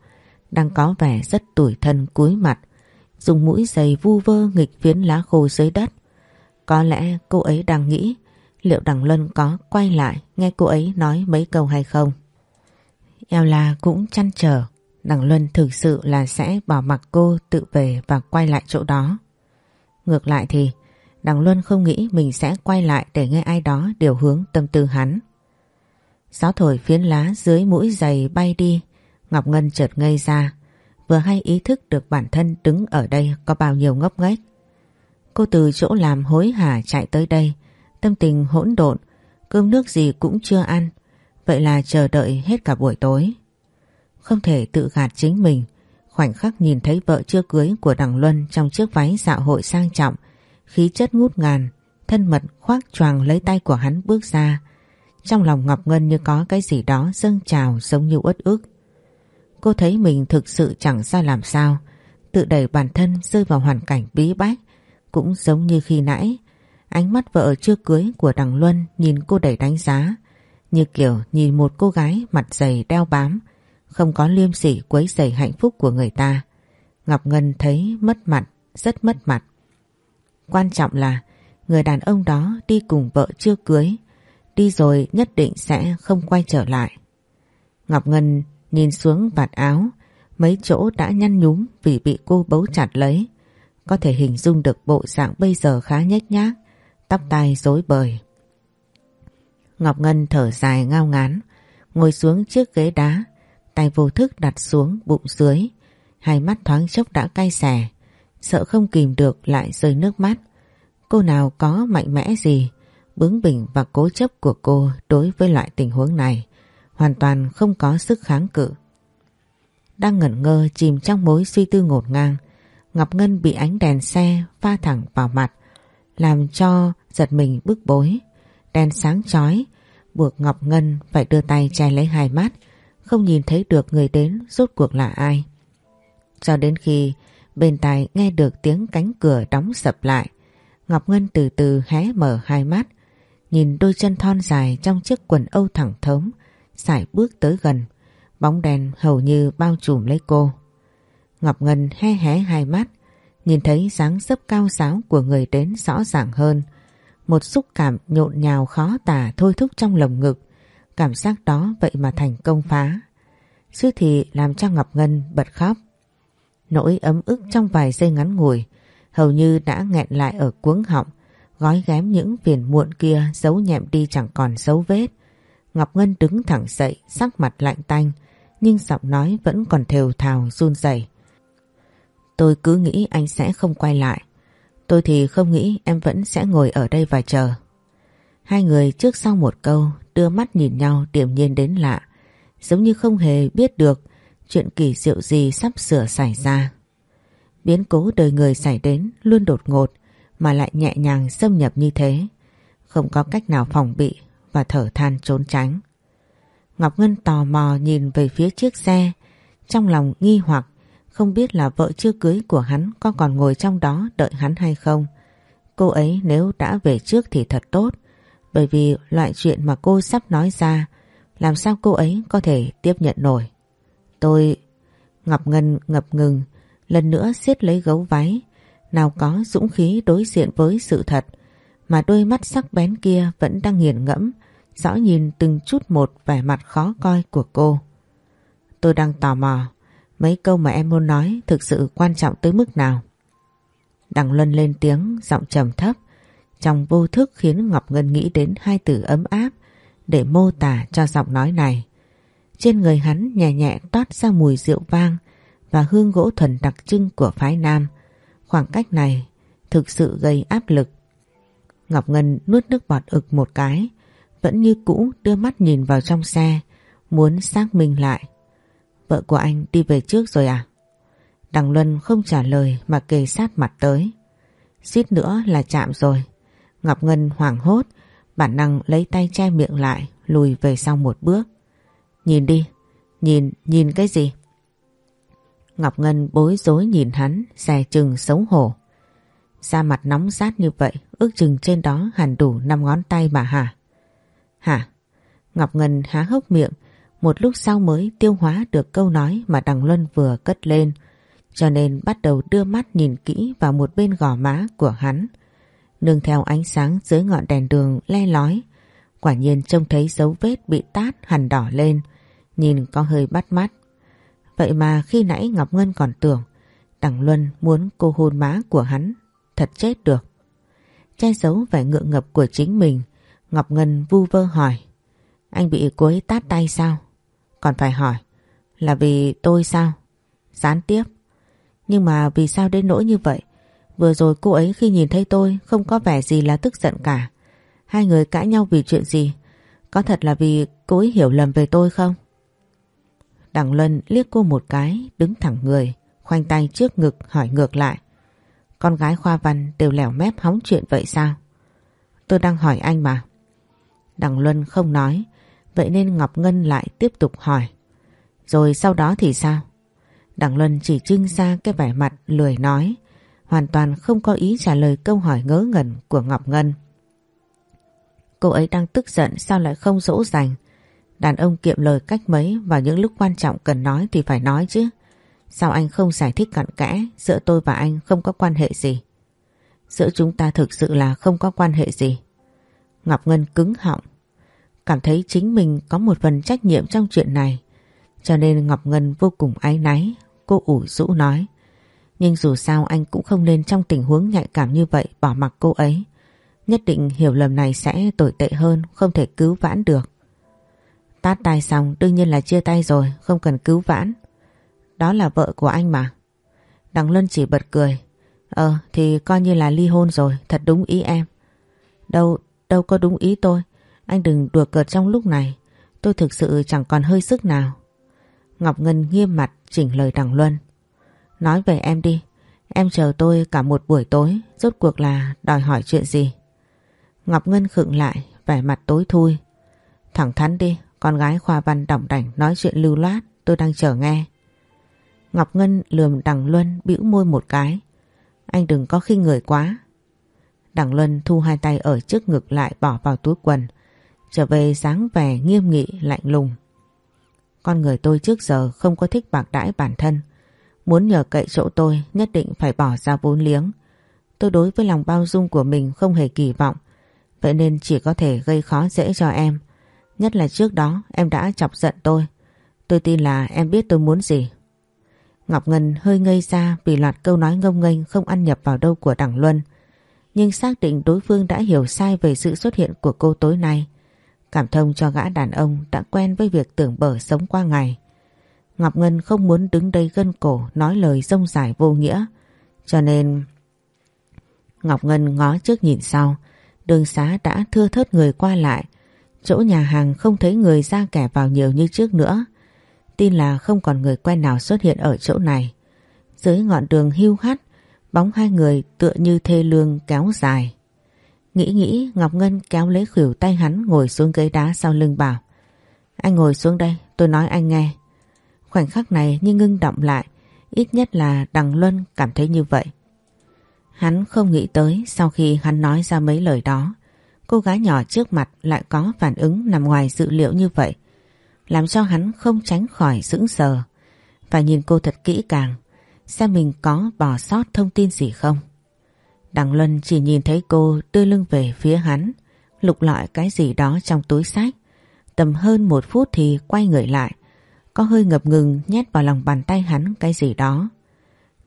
đang có vẻ rất tủi thân cúi mặt, dùng mũi giày vu vơ nghịch phiến lá khô dưới đất. Có lẽ cô ấy đang nghĩ liệu đằng Luân có quay lại nghe cô ấy nói mấy câu hay không. Eo la cũng chăn trở, đằng Luân thực sự là sẽ bỏ mặc cô tự về và quay lại chỗ đó. Ngược lại thì, đằng Luân không nghĩ mình sẽ quay lại để nghe ai đó điều hướng tâm tư hắn. Gió thổi phiến lá dưới mũi giày bay đi, Ngọc Ngân chợt ngây ra, Vừa hay ý thức được bản thân đứng ở đây có bao nhiêu ngốc nghếch Cô từ chỗ làm hối hả chạy tới đây, Tâm tình hỗn độn, Cơm nước gì cũng chưa ăn Vậy là chờ đợi hết cả buổi tối. Không thể tự gạt chính mình. Khoảnh khắc nhìn thấy vợ chưa cưới của đằng Luân Trong chiếc váy dạ hội sang trọng, Khí chất ngút ngàn, Thân mật khoác choàng lấy tay của hắn bước ra. Trong lòng Ngọc Ngân như có cái gì đó dâng trào giống như uất ức. Cô thấy mình thực sự chẳng ra làm sao. Tự đẩy bản thân rơi vào hoàn cảnh bí bách, Cũng giống như khi nãy. Ánh mắt vợ chưa cưới của đằng Luân nhìn cô đầy đánh giá. Như kiểu nhìn một cô gái mặt dày đeo bám Không có liêm sỉ quấy rầy hạnh phúc của người ta. Ngọc Ngân thấy mất mặt, rất mất mặt. Quan trọng là người đàn ông đó đi cùng vợ chưa cưới Đi rồi nhất định sẽ không quay trở lại. Ngọc Ngân nhìn xuống vạt áo Mấy chỗ đã nhăn nhúm vì bị cô bấu chặt lấy. Có thể hình dung được bộ dạng bây giờ khá nhếch nhác tóc tai rối bời. Ngọc Ngân thở dài ngao ngán, ngồi xuống chiếc ghế đá, tay vô thức đặt xuống bụng dưới, hai mắt thoáng chốc đã cay xè, sợ không kìm được lại rơi nước mắt. Cô nào có mạnh mẽ gì, bướng bỉnh và cố chấp của cô đối với loại tình huống này, hoàn toàn không có sức kháng cự. Đang ngẩn ngơ chìm trong mối suy tư ngột ngang, Ngọc Ngân bị ánh đèn xe pha thẳng vào mặt, làm cho giật mình bức bối. Đèn sáng chói, buộc Ngọc Ngân phải đưa tay che lấy hai mắt, không nhìn thấy được người đến rốt cuộc là ai. Cho đến khi bên tai nghe được tiếng cánh cửa đóng sập lại, Ngọc Ngân từ từ hé mở hai mắt, nhìn đôi chân thon dài trong chiếc quần âu thẳng thớm, sải bước tới gần, bóng đèn hầu như bao trùm lấy cô. Ngọc Ngân hé hé hai mắt, nhìn thấy dáng dấp cao giáo của người đến rõ ràng hơn, một xúc cảm nhộn nhào khó tả thôi thúc trong lồng ngực. Cảm giác đó vậy mà thành công phá. Sư thì làm cho Ngọc Ngân bật khóc. Nỗi ấm ức trong vài giây ngắn ngủi hầu như đã nghẹn lại ở cuống họng, gói ghém những phiền muộn kia giấu nhẹm đi chẳng còn dấu vết. Ngọc Ngân đứng thẳng dậy, sắc mặt lạnh tanh, nhưng giọng nói vẫn còn thều thào run rẩy. Tôi cứ nghĩ anh sẽ không quay lại. Tôi thì không nghĩ em vẫn sẽ ngồi ở đây và chờ. Hai người trước sau một câu đưa mắt nhìn nhau điềm nhiên đến lạ. Giống như không hề biết được chuyện kỳ diệu gì sắp sửa xảy ra. Biến cố đời người xảy đến luôn đột ngột mà lại nhẹ nhàng xâm nhập như thế. Không có cách nào phòng bị và thở than trốn tránh. Ngọc Ngân tò mò nhìn về phía chiếc xe, trong lòng nghi hoặc không biết là vợ chưa cưới của hắn có còn ngồi trong đó đợi hắn hay không. Cô ấy nếu đã về trước thì thật tốt, bởi vì loại chuyện mà cô sắp nói ra, làm sao cô ấy có thể tiếp nhận nổi. Tôi... Ngọc Ngân ngập ngừng, lần nữa siết lấy gấu váy, nào có dũng khí đối diện với sự thật, mà đôi mắt sắc bén kia vẫn đang nghiền ngẫm, rõ nhìn từng chút một vẻ mặt khó coi của cô. Tôi đang tò mò, mấy câu mà em muốn nói thực sự quan trọng tới mức nào. Đằng Luân lên tiếng, giọng trầm thấp, trong vô thức khiến Ngọc Ngân nghĩ đến hai từ ấm áp để mô tả cho giọng nói này. Trên người hắn nhẹ nhẹ toát ra mùi rượu vang và hương gỗ thuần đặc trưng của phái nam. Khoảng cách này thực sự gây áp lực. Ngọc Ngân nuốt nước bọt ực một cái, vẫn như cũ đưa mắt nhìn vào trong xe, muốn xác minh lại. Vợ của anh đi về trước rồi à? Đằng Luân không trả lời mà kề sát mặt tới. Xít nữa là chạm rồi. Ngọc Ngân hoảng hốt, bản năng lấy tay che miệng lại, lùi về sau một bước. Nhìn đi, nhìn, nhìn cái gì? Ngọc Ngân bối rối nhìn hắn, xè chừng xấu hổ. Da mặt nóng rát như vậy, ước chừng trên đó hẳn đủ năm ngón tay bà hả? Hả? Ngọc Ngân há hốc miệng, một lúc sau mới tiêu hóa được câu nói mà Đằng Luân vừa cất lên, cho nên bắt đầu đưa mắt nhìn kỹ vào một bên gò má của hắn. Nương theo ánh sáng dưới ngọn đèn đường le lói, quả nhiên trông thấy dấu vết bị tát hằn đỏ lên, nhìn có hơi bắt mắt. Vậy mà khi nãy Ngọc Ngân còn tưởng Đằng Luân muốn cô hôn má của hắn, thật chết được. Che giấu vẻ ngượng ngập của chính mình, Ngọc Ngân vu vơ hỏi. Anh bị cuối tát tay sao? Còn phải hỏi, là vì tôi sao? Gián tiếp. Nhưng mà vì sao đến nỗi như vậy? Vừa rồi cô ấy khi nhìn thấy tôi không có vẻ gì là tức giận cả. Hai người cãi nhau vì chuyện gì? Có thật là vì cô ấy hiểu lầm về tôi không? Đằng Luân liếc cô một cái, đứng thẳng người, khoanh tay trước ngực hỏi ngược lại. Con gái khoa văn đều lẻo mép hóng chuyện vậy sao? Tôi đang hỏi anh mà. Đằng Luân không nói, vậy nên Ngọc Ngân lại tiếp tục hỏi. Rồi sau đó thì sao? đặng Luân chỉ trưng ra cái vẻ mặt lười nói, hoàn toàn không có ý trả lời câu hỏi ngớ ngẩn của Ngọc Ngân. Cô ấy đang tức giận sao lại không dỗ dành. Đàn ông kiệm lời cách mấy vào những lúc quan trọng cần nói thì phải nói chứ. Sao anh không giải thích cặn kẽ giữa tôi và anh không có quan hệ gì? Giữa chúng ta thực sự là không có quan hệ gì. Ngọc Ngân cứng họng. Cảm thấy chính mình có một phần trách nhiệm trong chuyện này. Cho nên Ngọc Ngân vô cùng áy náy. Cô ủ rũ nói. Nhưng dù sao anh cũng không nên trong tình huống nhạy cảm như vậy bỏ mặc cô ấy. Nhất định hiểu lầm này sẽ tồi tệ hơn, không thể cứu vãn được. Tát tay xong đương nhiên là chia tay rồi, không cần cứu vãn. Đó là vợ của anh mà. Đằng Luân chỉ bật cười. Ờ thì coi như là ly hôn rồi, thật đúng ý em. Đâu, đâu có đúng ý tôi. Anh đừng đùa cợt trong lúc này. Tôi thực sự chẳng còn hơi sức nào. Ngọc Ngân nghiêm mặt chỉnh lời đằng Luân. Nói về em đi. Em chờ tôi cả một buổi tối, rốt cuộc là đòi hỏi chuyện gì? Ngọc Ngân khựng lại, vẻ mặt tối thui. Thẳng thắn đi, con gái khoa văn đỏng đảnh nói chuyện lưu loát, tôi đang chờ nghe. Ngọc Ngân lườm Đằng Luân bĩu môi một cái. Anh đừng có khinh người quá. Đằng Luân thu hai tay ở trước ngực lại bỏ vào túi quần, trở về dáng vẻ nghiêm nghị, lạnh lùng. Con người tôi trước giờ không có thích bạc đãi bản thân. Muốn nhờ cậy chỗ tôi, nhất định phải bỏ ra vốn liếng. Tôi đối với lòng bao dung của mình không hề kỳ vọng Vậy nên chỉ có thể gây khó dễ cho em. Nhất là trước đó, em đã chọc giận tôi. Tôi tin là em biết tôi muốn gì. Ngọc Ngân hơi ngây ra vì loạt câu nói ngông nghênh không ăn nhập vào đâu của Đảng Luân. Nhưng xác định đối phương đã hiểu sai về sự xuất hiện của cô tối nay. Cảm thông cho gã đàn ông đã quen với việc tưởng bở sống qua ngày. Ngọc Ngân không muốn đứng đây gân cổ nói lời rông rải vô nghĩa. Cho nên... Ngọc Ngân ngó trước nhìn sau Đường xá đã thưa thớt người qua lại, chỗ nhà hàng không thấy người ra kẻ vào nhiều như trước nữa. Tin là không còn người quen nào xuất hiện ở chỗ này. Dưới ngọn đường hưu hắt, bóng hai người tựa như thê lương kéo dài. Nghĩ nghĩ Ngọc Ngân kéo lấy khỉu tay hắn ngồi xuống ghế đá sau lưng bảo. Anh ngồi xuống đây, tôi nói anh nghe. Khoảnh khắc này như ngưng động lại, ít nhất là Đằng Luân cảm thấy như vậy. Hắn không nghĩ tới sau khi hắn nói ra mấy lời đó, cô gái nhỏ trước mặt lại có phản ứng nằm ngoài dự liệu như vậy, làm cho hắn không tránh khỏi sững sờ. Và nhìn cô thật kỹ càng, xem mình có bỏ sót thông tin gì không. Đằng Luân chỉ nhìn thấy cô đưa lưng về phía hắn, lục lọi cái gì đó trong túi sách. Tầm hơn một phút thì quay người lại, có hơi ngập ngừng nhét vào lòng bàn tay hắn cái gì đó.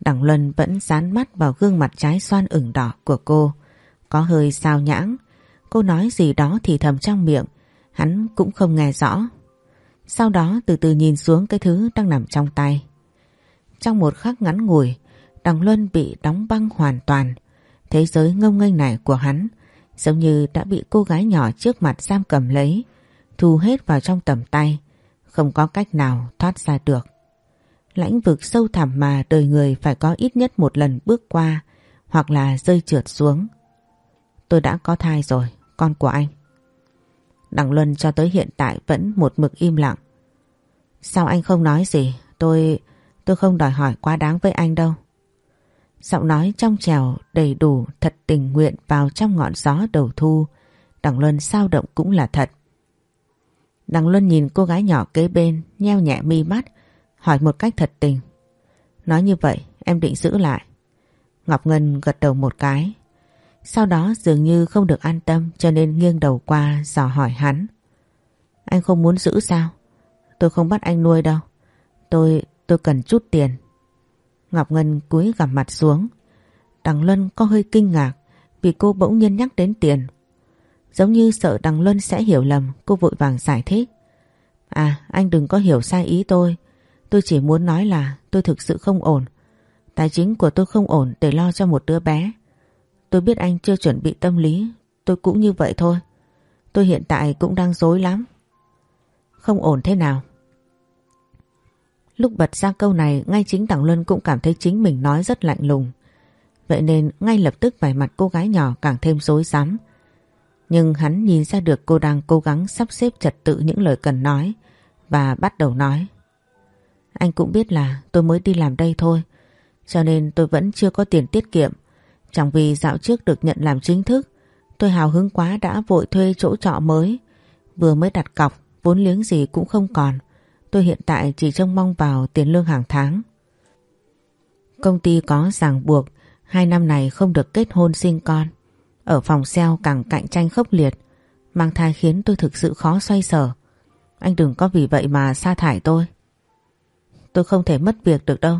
Đằng Luân vẫn dán mắt vào gương mặt trái xoan ửng đỏ của cô, có hơi sao nhãng. Cô nói gì đó thì thầm trong miệng, hắn cũng không nghe rõ. Sau đó từ từ nhìn xuống cái thứ đang nằm trong tay. Trong một khắc ngắn ngủi, Đằng Luân bị đóng băng hoàn toàn. Thế giới ngông nghênh này của hắn giống như đã bị cô gái nhỏ trước mặt giam cầm lấy, thu hết vào trong tầm tay, không có cách nào thoát ra được. Lãnh vực sâu thẳm mà đời người phải có ít nhất một lần bước qua hoặc là rơi trượt xuống. Tôi đã có thai rồi, con của anh. Đằng Luân cho tới hiện tại vẫn một mực im lặng. Sao anh không nói gì? Tôi... tôi không đòi hỏi quá đáng với anh đâu. Giọng nói trong trèo đầy đủ thật tình nguyện vào trong ngọn gió đầu thu. Đằng Luân sao động cũng là thật. Đằng Luân nhìn cô gái nhỏ kế bên, nheo nhẹ mi mắt, hỏi một cách thật tình. Nói như vậy, em định giữ lại. Ngọc Ngân gật đầu một cái. Sau đó dường như không được an tâm cho nên nghiêng đầu qua dò hỏi hắn. Anh không muốn giữ sao? Tôi không bắt anh nuôi đâu. Tôi, tôi cần chút tiền. Ngọc Ngân cúi gằm mặt xuống. Đằng Luân có hơi kinh ngạc vì cô bỗng nhiên nhắc đến tiền. Giống như sợ Đằng Luân sẽ hiểu lầm cô vội vàng giải thích. À anh đừng có hiểu sai ý tôi. Tôi chỉ muốn nói là tôi thực sự không ổn. Tài chính của tôi không ổn để lo cho một đứa bé. Tôi biết anh chưa chuẩn bị tâm lý, tôi cũng như vậy thôi. Tôi hiện tại cũng đang dối lắm. Không ổn thế nào? Lúc bật ra câu này, ngay chính Đặng Luân cũng cảm thấy chính mình nói rất lạnh lùng. Vậy nên, ngay lập tức vẻ mặt cô gái nhỏ càng thêm rối rắm. Nhưng hắn nhìn ra được cô đang cố gắng sắp xếp trật tự những lời cần nói, và bắt đầu nói. Anh cũng biết là tôi mới đi làm đây thôi, cho nên tôi vẫn chưa có tiền tiết kiệm. Chẳng vì dạo trước được nhận làm chính thức, tôi hào hứng quá đã vội thuê chỗ trọ mới. Vừa mới đặt cọc, vốn liếng gì cũng không còn. Tôi hiện tại chỉ trông mong vào tiền lương hàng tháng. Công ty có ràng buộc, hai năm này không được kết hôn sinh con. Ở phòng sale càng cạnh tranh khốc liệt. Mang thai khiến tôi thực sự khó xoay sở. Anh đừng có vì vậy mà sa thải tôi. Tôi không thể mất việc được đâu.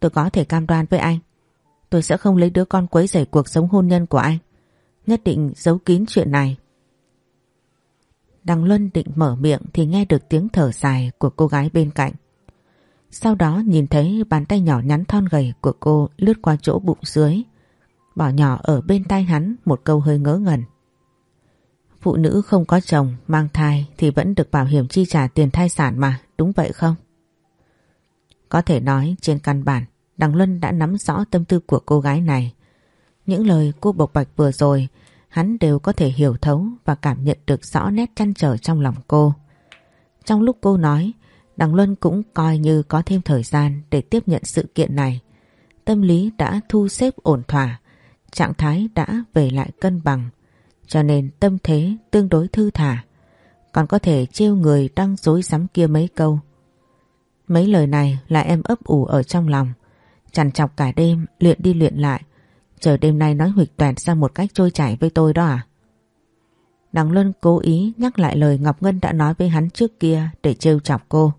Tôi có thể cam đoan với anh. Tôi sẽ không lấy đứa con quấy rầy cuộc sống hôn nhân của anh. Nhất định giấu kín chuyện này. Đằng Luân định mở miệng thì nghe được tiếng thở dài của cô gái bên cạnh. Sau đó nhìn thấy bàn tay nhỏ nhắn thon gầy của cô lướt qua chỗ bụng dưới. Bỏ nhỏ ở bên tay hắn một câu hơi ngớ ngẩn. Phụ nữ không có chồng mang thai thì vẫn được bảo hiểm chi trả tiền thai sản mà, đúng vậy không? Có thể nói trên căn bản Đằng Luân đã nắm rõ tâm tư của cô gái này. Những lời cô bộc bạch vừa rồi hắn đều có thể hiểu thấu và cảm nhận được rõ nét chăn trở trong lòng cô. Trong lúc cô nói, Đằng Luân cũng coi như có thêm thời gian để tiếp nhận sự kiện này. Tâm lý đã thu xếp ổn thỏa, trạng thái đã về lại cân bằng, cho nên tâm thế tương đối thư thả. Còn có thể trêu người đang dối rắm kia mấy câu. Mấy lời này là em ấp ủ ở trong lòng, chằn chọc cả đêm luyện đi luyện lại, chờ đêm nay nói huỵch toẹt ra một cách trôi chảy với tôi đó à? Đằng Luân cố ý nhắc lại lời Ngọc Ngân đã nói với hắn trước kia để trêu chọc cô.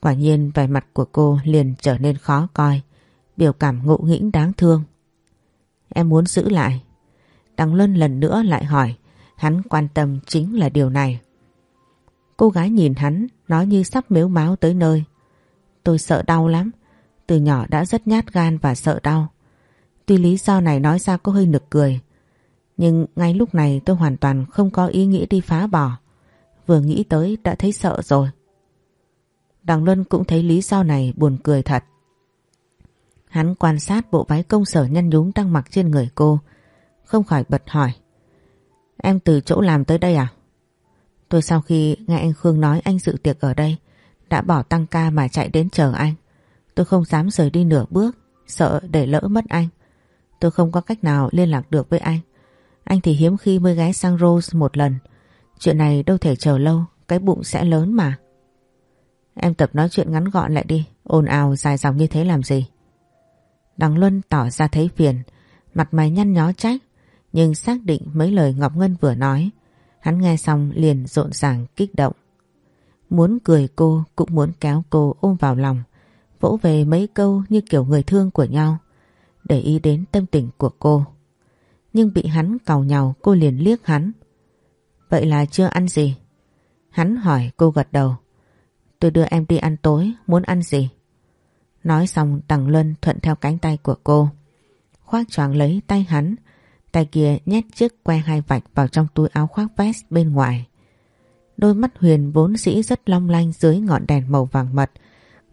Quả nhiên vẻ mặt của cô liền trở nên khó coi, biểu cảm ngộ nghĩnh đáng thương. Em muốn giữ lại. Đằng Luân lần nữa lại hỏi, hắn quan tâm chính là điều này. Cô gái nhìn hắn, nói như sắp mếu máu tới nơi. Tôi sợ đau lắm, từ nhỏ đã rất nhát gan và sợ đau. Tuy lý do này nói ra có hơi nực cười, nhưng ngay lúc này tôi hoàn toàn không có ý nghĩ đi phá bỏ. Vừa nghĩ tới đã thấy sợ rồi. Đằng Luân cũng thấy lý do này buồn cười thật. Hắn quan sát bộ váy công sở nhăn nhúm đang mặc trên người cô. Không khỏi bật hỏi. Em từ chỗ làm tới đây à? Tôi sau khi nghe anh Khương nói anh dự tiệc ở đây, đã bỏ tăng ca mà chạy đến chờ anh. Tôi không dám rời đi nửa bước, sợ để lỡ mất anh. Tôi không có cách nào liên lạc được với anh. Anh thì hiếm khi mới ghé sang Rose một lần. Chuyện này đâu thể chờ lâu, cái bụng sẽ lớn mà. Em tập nói chuyện ngắn gọn lại đi, ồn ào dài dòng như thế làm gì? Đằng Luân tỏ ra thấy phiền, mặt mày nhăn nhó trách, nhưng xác định mấy lời Ngọc Ngân vừa nói. Hắn nghe xong liền rộn ràng kích động. Muốn cười cô cũng muốn kéo cô ôm vào lòng, vỗ về mấy câu như kiểu người thương của nhau, để ý đến tâm tình của cô. Nhưng bị hắn cào nhào cô liền liếc hắn. Vậy là chưa ăn gì? Hắn hỏi cô gật đầu. Tôi đưa em đi ăn tối, muốn ăn gì? Nói xong Tằng Luân thuận theo cánh tay của cô. Khoác choàng lấy tay hắn, tay kia nhét chiếc que hai vạch vào trong túi áo khoác vest bên ngoài. Đôi mắt Huyền vốn dĩ rất long lanh dưới ngọn đèn màu vàng mật,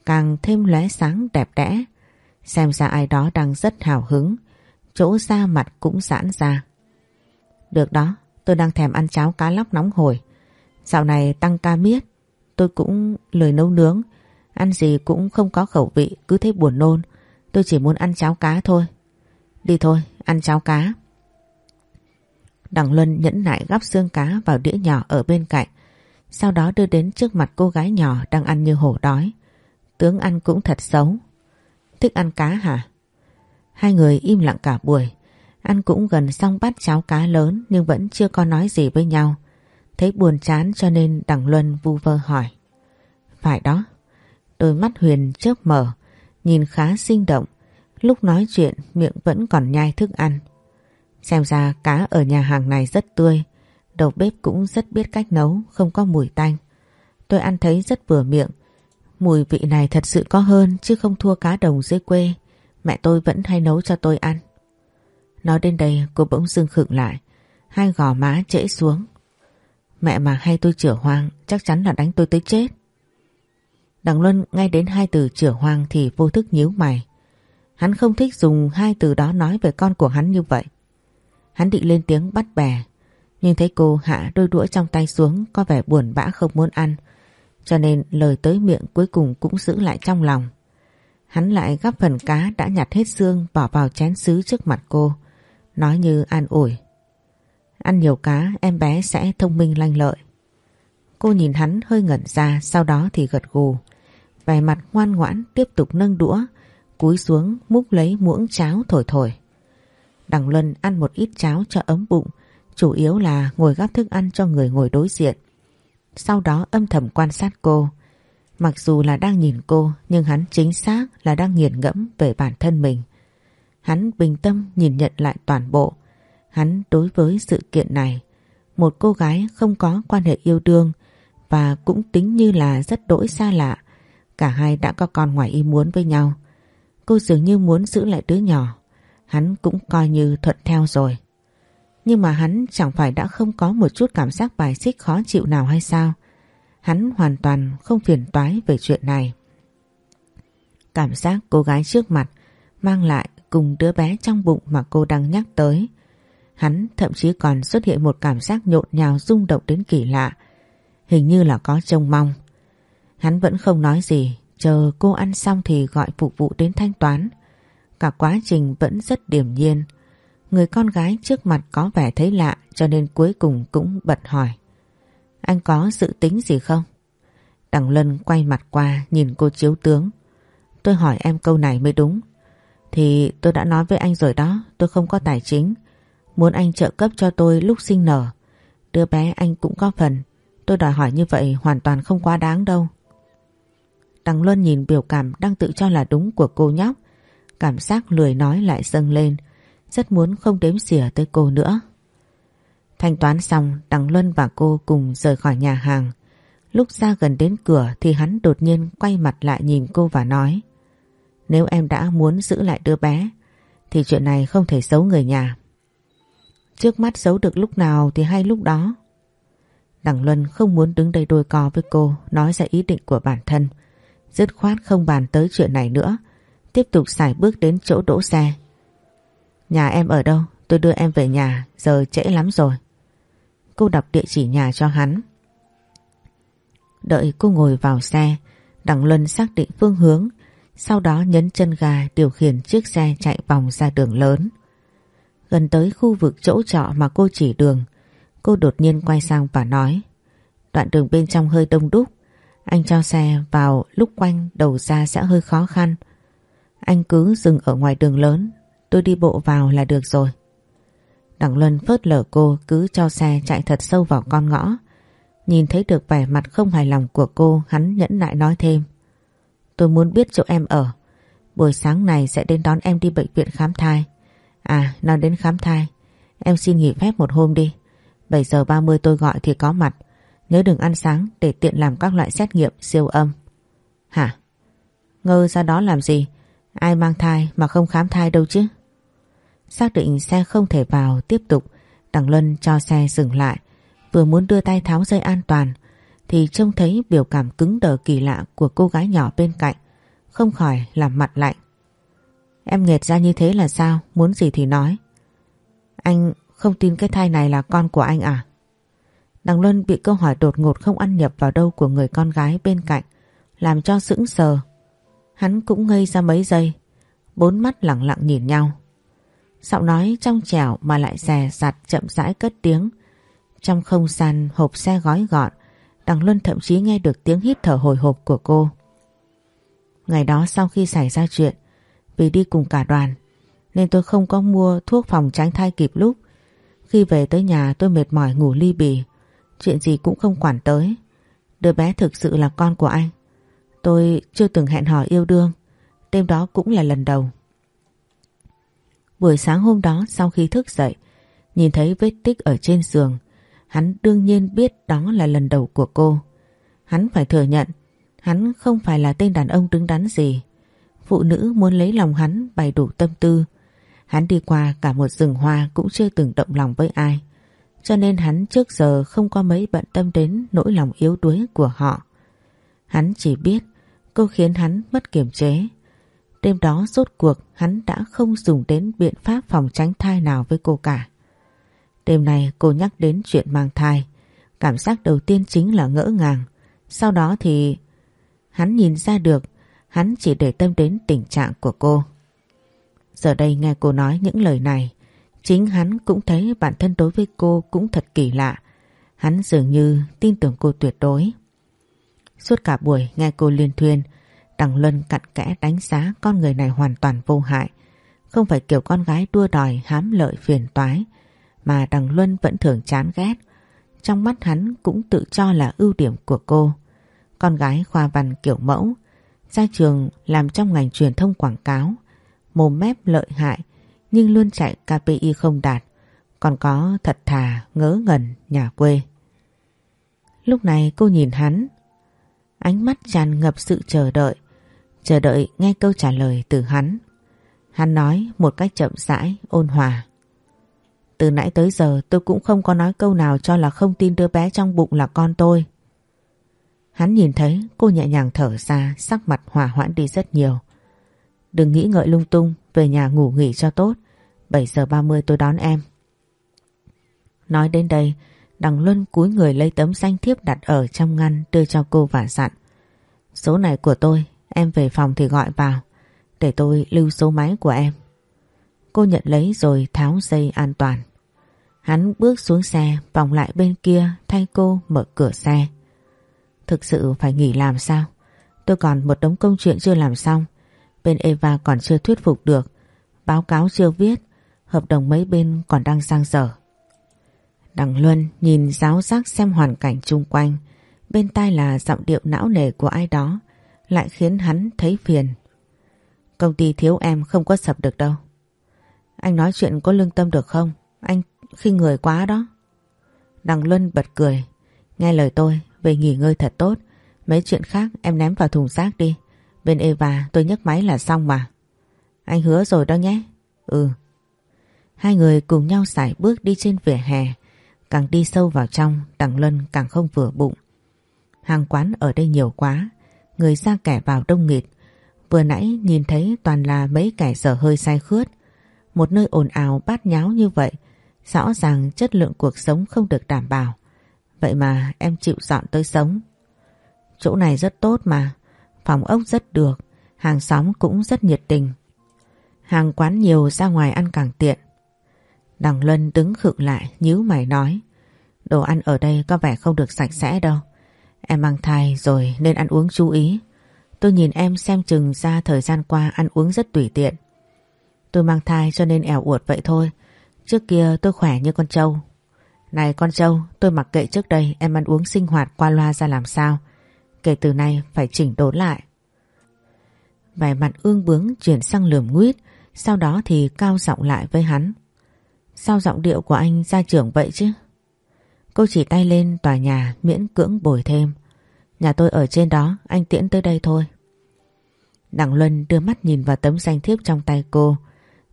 càng thêm lóe sáng đẹp đẽ. Xem ra ai đó đang rất hào hứng, chỗ da mặt cũng giãn ra. Được đó, tôi đang thèm ăn cháo cá lóc nóng hổi. Dạo này tăng ca miết, tôi cũng lười nấu nướng, ăn gì cũng không có khẩu vị, cứ thấy buồn nôn. Tôi chỉ muốn ăn cháo cá thôi. Đi thôi, ăn cháo cá. Đằng Luân nhẫn nại gắp xương cá vào đĩa nhỏ ở bên cạnh. Sau đó đưa đến trước mặt cô gái nhỏ đang ăn như hổ đói. Tướng ăn cũng thật xấu. Thích ăn cá hả? Hai người im lặng cả buổi. Ăn cũng gần xong bát cháo cá lớn nhưng vẫn chưa có nói gì với nhau. Thấy buồn chán cho nên đằng Luân vu vơ hỏi. Phải đó. Đôi mắt Huyền chớp mở, nhìn khá sinh động. Lúc nói chuyện miệng vẫn còn nhai thức ăn. Xem ra cá ở nhà hàng này rất tươi, đầu bếp cũng rất biết cách nấu, không có mùi tanh. Tôi ăn thấy rất vừa miệng. Mùi vị này thật sự có hơn chứ không thua cá đồng dưới quê. Mẹ tôi vẫn hay nấu cho tôi ăn. Nói đến đây cô bỗng dưng khựng lại, hai gò má trễ xuống. Mẹ mà hay tôi chữa hoang chắc chắn là đánh tôi tới chết. Đằng Luân ngay đến hai từ chữa hoang thì vô thức nhíu mày. Hắn không thích dùng hai từ đó nói về con của hắn như vậy. Hắn định lên tiếng bắt bè, nhưng thấy cô hạ đôi đũa trong tay xuống có vẻ buồn bã không muốn ăn, cho nên lời tới miệng cuối cùng cũng giữ lại trong lòng. Hắn lại gắp phần cá đã nhặt hết xương bỏ vào chén sứ trước mặt cô, nói như an ủi. Ăn nhiều cá em bé sẽ thông minh lanh lợi. Cô nhìn hắn hơi ngẩn ra sau đó thì gật gù. Vẻ mặt ngoan ngoãn tiếp tục nâng đũa, cúi xuống múc lấy muỗng cháo thổi thổi. Đằng Luân ăn một ít cháo cho ấm bụng, chủ yếu là ngồi gắp thức ăn cho người ngồi đối diện. Sau đó âm thầm quan sát cô. Mặc dù là đang nhìn cô nhưng hắn chính xác là đang nghiền ngẫm về bản thân mình. Hắn bình tâm nhìn nhận lại toàn bộ. Hắn đối với sự kiện này, một cô gái không có quan hệ yêu đương và cũng tính như là rất đỗi xa lạ. Cả hai đã có con ngoài ý muốn với nhau. Cô dường như muốn giữ lại đứa nhỏ hắn cũng coi như thuận theo rồi. Nhưng mà hắn chẳng phải đã không có một chút cảm giác bài xích khó chịu nào hay sao? Hắn hoàn toàn không phiền toái về chuyện này. Cảm giác cô gái trước mặt mang lại cùng đứa bé trong bụng mà cô đang nhắc tới. Hắn thậm chí còn xuất hiện một cảm giác nhộn nhào rung động đến kỳ lạ. Hình như là có trông mong. Hắn vẫn không nói gì, chờ cô ăn xong thì gọi phục vụ đến thanh toán. Cả quá trình vẫn rất điềm nhiên. Người con gái trước mặt có vẻ thấy lạ cho nên cuối cùng cũng bật hỏi. Anh có dự tính gì không? Đằng Lân quay mặt qua nhìn cô chiếu tướng. Tôi hỏi em câu này mới đúng. Thì tôi đã nói với anh rồi đó, tôi không có tài chính. Muốn anh trợ cấp cho tôi lúc sinh nở. Đứa bé anh cũng có phần. Tôi đòi hỏi như vậy hoàn toàn không quá đáng đâu. Đằng Luân nhìn biểu cảm đang tự cho là đúng của cô nhóc Cảm giác lười nói lại dâng lên rất muốn không đếm xỉa tới cô nữa. Thanh toán xong Đằng Luân và cô cùng rời khỏi nhà hàng. Lúc ra gần đến cửa Thì hắn đột nhiên quay mặt lại nhìn cô và nói, Nếu em đã muốn giữ lại đứa bé, Thì chuyện này không thể giấu người nhà. Trước mắt giấu được lúc nào Thì hay lúc đó. Đằng Luân không muốn đứng đây đôi co với cô, Nói ra ý định của bản thân. Dứt khoát không bàn tới chuyện này nữa, tiếp tục xài bước đến chỗ đỗ xe. Nhà em ở đâu? Tôi đưa em về nhà, giờ trễ lắm rồi. Cô đọc địa chỉ nhà cho hắn. Đợi cô ngồi vào xe, Đặng Luân xác định phương hướng, sau đó nhấn chân gà điều khiển chiếc xe chạy vòng ra đường lớn. Gần tới khu vực chỗ trọ mà cô chỉ đường, cô đột nhiên quay sang và nói Đoạn đường bên trong hơi đông đúc, anh cho xe vào lúc quanh đầu ra sẽ hơi khó khăn. Anh cứ dừng ở ngoài đường lớn, tôi đi bộ vào là được rồi. Đặng Luân phớt lờ cô cứ cho xe chạy thật sâu vào con ngõ. Nhìn thấy được vẻ mặt không hài lòng của cô hắn nhẫn nại nói thêm. Tôi muốn biết chỗ em ở. Buổi sáng này sẽ đến đón em đi bệnh viện khám thai. À, nói đến khám thai. Em xin nghỉ phép một hôm đi. 7 giờ 30 tôi gọi thì có mặt. Nhớ đừng ăn sáng để tiện làm các loại xét nghiệm siêu âm. Hả? Ngơ ra đó làm gì? Ai mang thai mà không khám thai đâu chứ? Xác định xe không thể vào, tiếp tục. Đằng Luân cho xe dừng lại. Vừa muốn đưa tay tháo dây an toàn, Thì trông thấy biểu cảm cứng đờ kỳ lạ Của cô gái nhỏ bên cạnh. Không khỏi làm mặt lạnh. Em nghệt ra như thế là sao? Muốn gì thì nói. Anh không tin cái thai này là con của anh à? Đằng Luân bị câu hỏi đột ngột không ăn nhập vào đâu của người con gái bên cạnh, Làm cho sững sờ. Hắn cũng ngây ra mấy giây, Bốn mắt lặng lặng nhìn nhau. Giọng nói trong trẻo mà lại rè rặt chậm rãi cất tiếng. Trong không gian hộp xe gói gọn, Đằng Luân thậm chí nghe được tiếng hít thở hồi hộp của cô. Ngày đó sau khi xảy ra chuyện, vì đi cùng cả đoàn, nên tôi không có mua thuốc phòng tránh thai kịp lúc. Khi về tới nhà tôi mệt mỏi ngủ ly bì, chuyện gì cũng không quản tới. Đứa bé thực sự là con của anh. Tôi chưa từng hẹn hò yêu đương, đêm đó cũng là lần đầu. Buổi sáng hôm đó sau khi thức dậy, nhìn thấy vết tích ở trên giường, hắn đương nhiên biết đó là lần đầu của cô. Hắn phải thừa nhận, hắn không phải là tên đàn ông đứng đắn gì. Phụ nữ muốn lấy lòng hắn bày đủ tâm tư. Hắn đi qua cả một rừng hoa cũng chưa từng động lòng với ai. Cho nên hắn trước giờ không có mấy bận tâm đến nỗi lòng yếu đuối của họ. Hắn chỉ biết cô khiến hắn mất kiềm chế. Đêm đó rốt cuộc hắn đã không dùng đến biện pháp phòng tránh thai nào với cô cả. Đêm này cô nhắc đến chuyện mang thai. Cảm giác đầu tiên chính là ngỡ ngàng. Sau đó thì hắn nhìn ra được hắn chỉ để tâm đến tình trạng của cô. Giờ đây nghe cô nói những lời này, chính hắn cũng thấy bản thân đối với cô cũng thật kỳ lạ. Hắn dường như tin tưởng cô tuyệt đối. Suốt cả buổi nghe cô liên thuyên Đằng Luân cặn kẽ đánh giá con người này hoàn toàn vô hại. Không phải kiểu con gái đua đòi hám lợi phiền toái mà đằng Luân vẫn thường chán ghét. Trong mắt hắn cũng tự cho là ưu điểm của cô. Con gái khoa văn kiểu mẫu, ra trường làm trong ngành truyền thông quảng cáo, mồm mép lợi hại nhưng luôn chạy KPI không đạt, còn có thật thà, ngớ ngẩn, nhà quê. Lúc này cô nhìn hắn, ánh mắt tràn ngập sự chờ đợi, chờ đợi nghe câu trả lời từ hắn. Hắn nói một cách chậm rãi, ôn hòa. Từ nãy tới giờ tôi cũng không có nói câu nào cho là không tin đứa bé trong bụng là con tôi. Hắn nhìn thấy cô nhẹ nhàng thở ra, sắc mặt hòa hoãn đi rất nhiều. Đừng nghĩ ngợi lung tung, về nhà ngủ nghỉ cho tốt. 7 giờ 30 tôi đón em. Nói đến đây, Đằng Luân cúi người lấy tấm danh thiếp đặt ở trong ngăn đưa cho cô và dặn. Số này của tôi, Em về phòng thì gọi vào Để tôi lưu số máy của em. Cô nhận lấy rồi tháo dây an toàn. Hắn bước xuống xe, Vòng lại bên kia, Thay cô mở cửa xe. Thực sự phải nghỉ làm sao? Tôi còn một đống công chuyện chưa làm xong. Bên Eva còn chưa thuyết phục được. Báo cáo chưa viết. Hợp đồng mấy bên còn đang sang dở. Đằng Luân nhìn giáo giác xem hoàn cảnh chung quanh. Bên tai là giọng điệu não nề của ai đó lại khiến hắn thấy phiền. Công ty thiếu em không có sập được đâu. Anh nói chuyện có lương tâm được không? Anh khi người quá đó. Đằng Luân bật cười. Nghe lời tôi, về nghỉ ngơi thật tốt. Mấy chuyện khác em ném vào thùng rác đi. Bên Eva tôi nhấc máy là xong mà. Anh hứa rồi đó nhé. Ừ. Hai người cùng nhau sải bước đi trên vỉa hè. Càng đi sâu vào trong, đằng Luân càng không vừa bụng. Hàng quán ở đây nhiều quá người ra kẻ vào đông nghịt. Vừa nãy nhìn thấy toàn là mấy kẻ dở hơi say khướt. Một nơi ồn ào bát nháo như vậy, rõ ràng chất lượng cuộc sống không được đảm bảo. Vậy mà em chịu dọn tới sống. Chỗ này rất tốt mà, phòng ốc rất được, hàng xóm cũng rất nhiệt tình. Hàng quán nhiều ra ngoài ăn càng tiện. Đằng Luân đứng khựng lại nhíu mày nói Đồ ăn ở đây có vẻ không được sạch sẽ đâu Em mang thai rồi nên ăn uống chú ý. Tôi nhìn em xem chừng ra thời gian qua ăn uống rất tùy tiện. Tôi mang thai cho nên ẻo uột vậy thôi. Trước kia tôi khỏe như con trâu. Này con trâu, tôi mặc kệ trước đây em ăn uống sinh hoạt qua loa ra làm sao. Kể từ nay phải chỉnh đốn lại. Vẻ mặt ương bướng chuyển sang lườm nguyết, Sau đó thì cao giọng lại với hắn. Sao giọng điệu của anh ra trưởng vậy chứ? Cô chỉ tay lên tòa nhà miễn cưỡng bồi thêm. Nhà tôi ở trên đó, anh tiễn tới đây thôi. Đặng Luân đưa mắt nhìn vào tấm danh thiếp trong tay cô,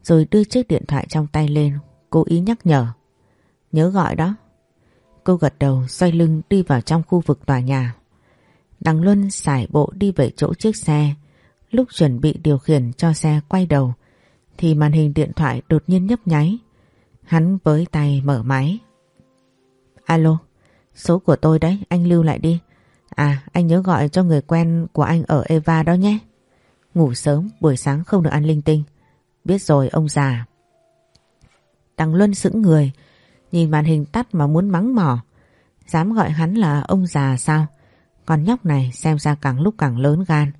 rồi đưa chiếc điện thoại trong tay lên, cố ý nhắc nhở. Nhớ gọi đó. Cô gật đầu xoay lưng đi vào trong khu vực tòa nhà. Đặng Luân xài bộ đi về chỗ chiếc xe. Lúc chuẩn bị điều khiển cho xe quay đầu, thì màn hình điện thoại đột nhiên nhấp nháy. Hắn với tay mở máy. Alo, số của tôi đấy, anh lưu lại đi. À, anh nhớ gọi cho người quen của anh ở Eva đó nhé. Ngủ sớm, buổi sáng không được ăn linh tinh. Biết rồi, ông già. Đằng Luân sững người, nhìn màn hình tắt mà muốn mắng mỏ. Dám gọi hắn là ông già sao? Con nhóc này xem ra càng lúc càng lớn gan.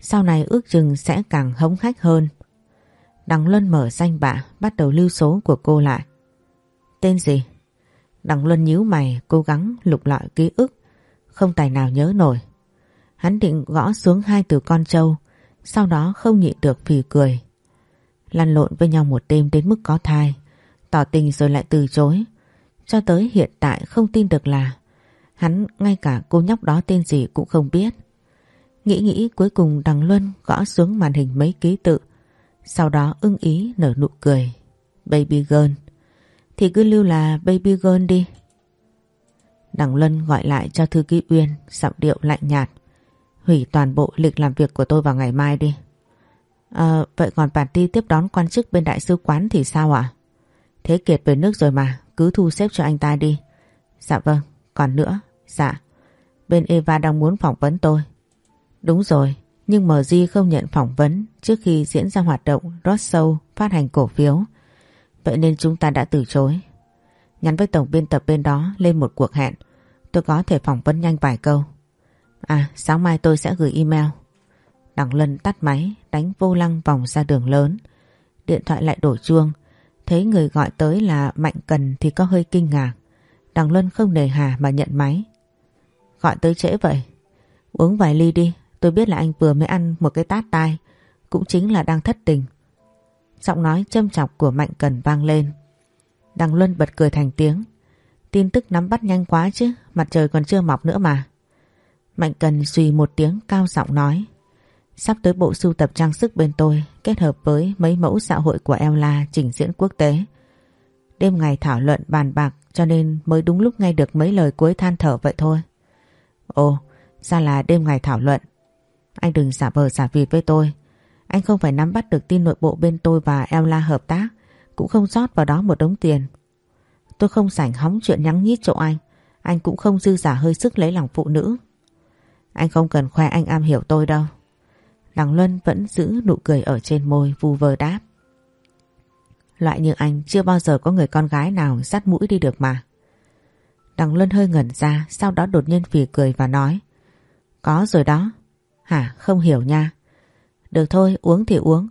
Sau này ước chừng sẽ càng hống khách hơn. Đằng Luân mở danh bạ bắt đầu lưu số của cô lại. Tên gì? Đằng Luân nhíu mày, cố gắng lục lọi ký ức không tài nào nhớ nổi. Hắn định gõ xuống hai từ con trâu, sau đó không nhịn được phì cười. Lăn lộn với nhau một đêm đến mức có thai, tỏ tình rồi lại từ chối cho tới hiện tại không tin được là, hắn ngay cả cô nhóc đó tên gì cũng không biết. Nghĩ nghĩ cuối cùng đằng Luân gõ xuống màn hình mấy ký tự, sau đó ưng ý nở nụ cười. Baby girl. Thì cứ lưu là baby girl đi. Đằng Lân gọi lại cho thư ký Uyên, giọng điệu lạnh nhạt. Hủy toàn bộ lịch làm việc của tôi vào ngày mai đi. À, vậy còn party tiếp đón quan chức bên đại sứ quán thì sao ạ? Thế Kiệt về nước rồi mà, cứ thu xếp cho anh ta đi. Dạ vâng, còn nữa, dạ. Bên Eva đang muốn phỏng vấn tôi. Đúng rồi, nhưng MG không nhận phỏng vấn trước khi diễn ra hoạt động roadshow phát hành cổ phiếu. Vậy nên chúng ta đã từ chối. Nhắn với tổng biên tập bên đó lên một cuộc hẹn. Tôi có thể phỏng vấn nhanh vài câu. À, sáng mai tôi sẽ gửi email. Đằng Lân tắt máy, đánh vô lăng vòng ra đường lớn. Điện thoại lại đổ chuông. Thấy người gọi tới là Mạnh Cần thì có hơi kinh ngạc. Đằng Lân không nề hà mà nhận máy. Gọi tới trễ vậy. Uống vài ly đi, Tôi biết là anh vừa mới ăn một cái tát tai, cũng chính là đang thất tình. Giọng nói châm chọc của Mạnh Cần vang lên. Đằng Luân bật cười thành tiếng. Tin tức nắm bắt nhanh quá chứ, mặt trời còn chưa mọc nữa mà. Mạnh Cần suy một tiếng cao giọng nói. Sắp tới bộ sưu tập trang sức bên tôi kết hợp với mấy mẫu xã hội của Ella trình diễn quốc tế. Đêm ngày thảo luận bàn bạc cho nên mới đúng lúc nghe được mấy lời cuối than thở vậy thôi. Ồ, ra là đêm ngày thảo luận. Anh đừng giả vờ giả vịt với tôi. Anh không phải nắm bắt được tin nội bộ bên tôi và Ella hợp tác, cũng không rót vào đó một đống tiền. Tôi không sảnh hóng chuyện nhắn nhít chỗ anh, anh cũng không dư giả hơi sức lấy lòng phụ nữ. Anh không cần khoe anh am hiểu tôi đâu. Đằng Luân vẫn giữ nụ cười ở trên môi vu vơ đáp. Loại như anh chưa bao giờ có người con gái nào dắt mũi đi được mà. Đằng Luân hơi ngẩn ra, sau đó đột nhiên phì cười và nói. Có rồi đó, Hả không hiểu nha được thôi, uống thì uống.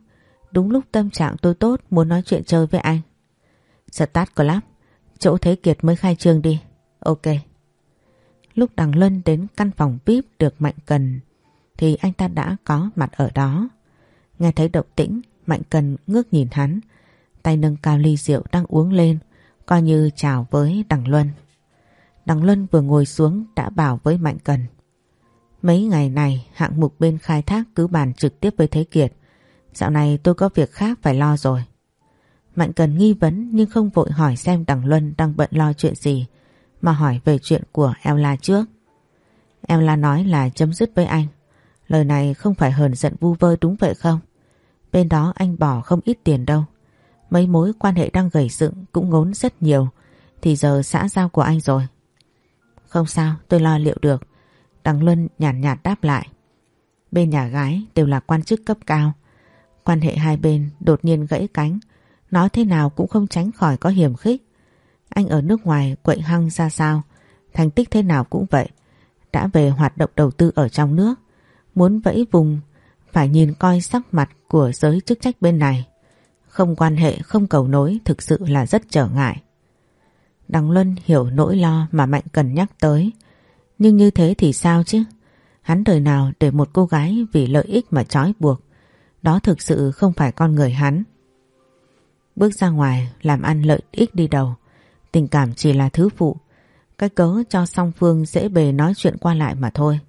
Đúng lúc tâm trạng tôi tốt, muốn nói chuyện chơi với anh. Start Club, Chỗ Thế Kiệt mới khai trương đi. Ok. Lúc Đằng Luân đến căn phòng VIP được Mạnh Cần, Thì anh ta đã có mặt ở đó. Nghe thấy động tĩnh, Mạnh Cần ngước nhìn hắn. Tay nâng cao ly rượu đang uống lên, Coi như chào với Đằng Luân. Đằng Luân vừa ngồi xuống đã bảo với Mạnh Cần. Mấy ngày này hạng mục bên khai thác cứ bàn trực tiếp với Thế Kiệt. Dạo này tôi có việc khác phải lo rồi. Mạnh cần nghi vấn nhưng không vội hỏi xem Đằng Luân đang bận lo chuyện gì mà hỏi về chuyện của Ella trước. Ella nói là chấm dứt với anh. Lời này không phải hờn giận vu vơ đúng vậy không? Bên đó anh bỏ không ít tiền đâu. Mấy mối quan hệ đang gầy dựng cũng ngốn rất nhiều. Thì giờ xã giao của anh rồi. Không sao, tôi lo liệu được. Đằng Luân nhàn nhạt, nhạt đáp lại. Bên nhà gái đều là quan chức cấp cao. Quan hệ hai bên đột nhiên gãy cánh. Nói thế nào cũng không tránh khỏi có hiểm khích. Anh ở nước ngoài quậy hăng ra sao. Thành tích thế nào cũng vậy. Đã về hoạt động đầu tư ở trong nước. Muốn vẫy vùng phải nhìn coi sắc mặt của giới chức trách bên này. Không quan hệ, không cầu nối thực sự là rất trở ngại. Đằng Luân hiểu nỗi lo mà Mạnh cần nhắc tới. Nhưng như thế thì sao chứ? Hắn đời nào để một cô gái vì lợi ích mà trói buộc. Đó thực sự không phải con người hắn. Bước ra ngoài, làm ăn lợi ích đi đầu. Tình cảm chỉ là thứ phụ. Cái cớ cho song phương dễ bề nói chuyện qua lại mà thôi.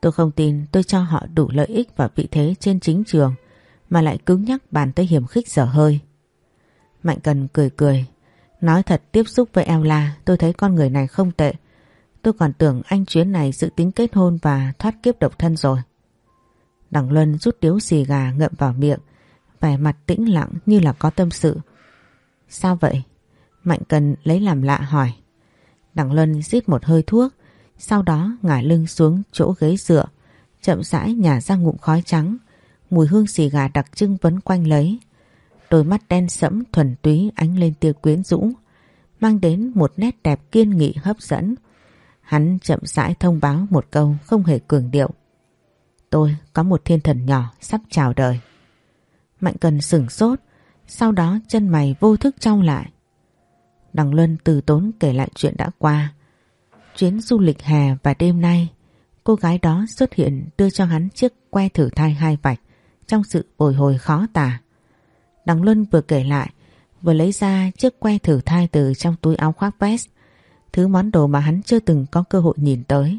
Tôi không tin tôi cho họ đủ lợi ích và vị thế trên chính trường, mà lại cứng nhắc bàn tới hiểm khích dở hơi. Mạnh Cần cười cười. Nói thật tiếp xúc với Ella tôi thấy con người này không tệ. Tôi còn tưởng anh chuyến này dự tính kết hôn và thoát kiếp độc thân rồi. Đằng Luân rút điếu xì gà ngậm vào miệng, vẻ mặt tĩnh lặng như là có tâm sự. Sao vậy? Mạnh Cần lấy làm lạ hỏi. Đằng Luân rít một hơi thuốc, sau đó ngả lưng xuống chỗ ghế dựa, chậm rãi nhả ra ngụm khói trắng, mùi hương xì gà đặc trưng vấn quanh lấy. Đôi mắt đen sẫm thuần túy ánh lên tia quyến rũ, mang đến một nét đẹp kiên nghị hấp dẫn. Hắn chậm rãi thông báo một câu không hề cường điệu. Tôi có một thiên thần nhỏ sắp chào đời. Mạnh cần sửng sốt, sau đó chân mày vô thức trao lại. Đằng Luân từ tốn kể lại chuyện đã qua. Chuyến du lịch hè và đêm nay, cô gái đó xuất hiện đưa cho hắn chiếc que thử thai hai vạch trong sự bồi hồi khó tả. Đằng Luân vừa kể lại, vừa lấy ra chiếc que thử thai từ trong túi áo khoác vest, thứ món đồ mà hắn chưa từng có cơ hội nhìn tới,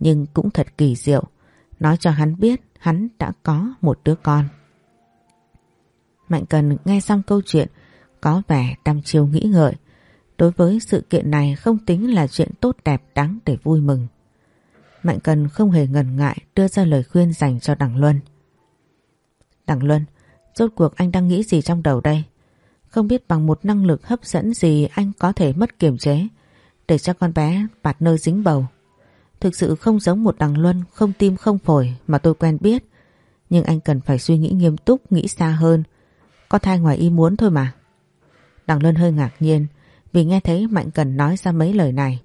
nhưng cũng thật kỳ diệu, nói cho hắn biết hắn đã có một đứa con. Mạnh Cần nghe xong câu chuyện, có vẻ đăm chiêu nghĩ ngợi, Đối với sự kiện này không tính là chuyện tốt đẹp đáng để vui mừng. Mạnh Cần không hề ngần ngại đưa ra lời khuyên dành cho Đằng Luân. Đằng Luân, rốt cuộc anh đang nghĩ gì trong đầu đây? Không biết bằng một năng lực hấp dẫn gì anh có thể mất kiềm chế để cho con bé bạt nơi dính bầu. Thực sự không giống một đằng Luân không tim không phổi mà tôi quen biết. Nhưng anh cần phải suy nghĩ nghiêm túc, nghĩ xa hơn. Có thai ngoài ý muốn thôi mà. Đằng Luân hơi ngạc nhiên vì nghe thấy Mạnh Cần nói ra mấy lời này.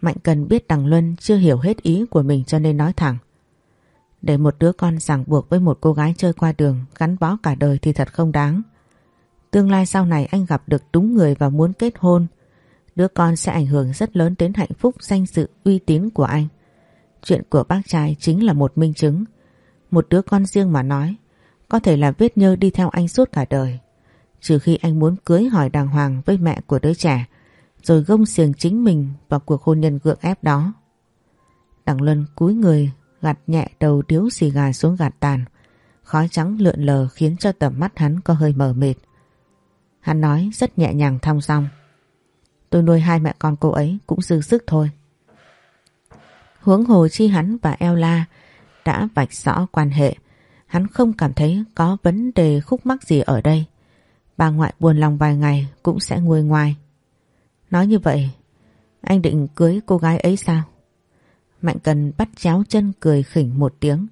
Mạnh Cần biết Đằng Luân chưa hiểu hết ý của mình cho nên nói thẳng. Để một đứa con ràng buộc với một cô gái chơi qua đường gắn bó cả đời thì thật không đáng. Tương lai sau này anh gặp được đúng người và muốn kết hôn. Đứa con sẽ ảnh hưởng rất lớn đến hạnh phúc danh dự uy tín của anh. Chuyện của bác trai chính là một minh chứng. Một đứa con riêng mà nói, có thể là vết nhơ đi theo anh suốt cả đời. Trừ khi anh muốn cưới hỏi đàng hoàng với mẹ của đứa trẻ rồi gông xiềng chính mình vào cuộc hôn nhân gượng ép đó. Đằng Luân cúi người gạt nhẹ đầu điếu xì gà xuống gạt tàn. Khói trắng lượn lờ khiến cho tầm mắt hắn có hơi mờ mịt. Hắn nói rất nhẹ nhàng thong dong. Tôi nuôi hai mẹ con cô ấy cũng dư sức thôi. Huống hồ chi hắn và Ella đã vạch rõ quan hệ. Hắn không cảm thấy có vấn đề khúc mắc gì ở đây bà ngoại buồn lòng vài ngày cũng sẽ nguôi ngoài. Nói như vậy, anh định cưới cô gái ấy sao? Mạnh Cần bắt chéo chân cười khỉnh một tiếng,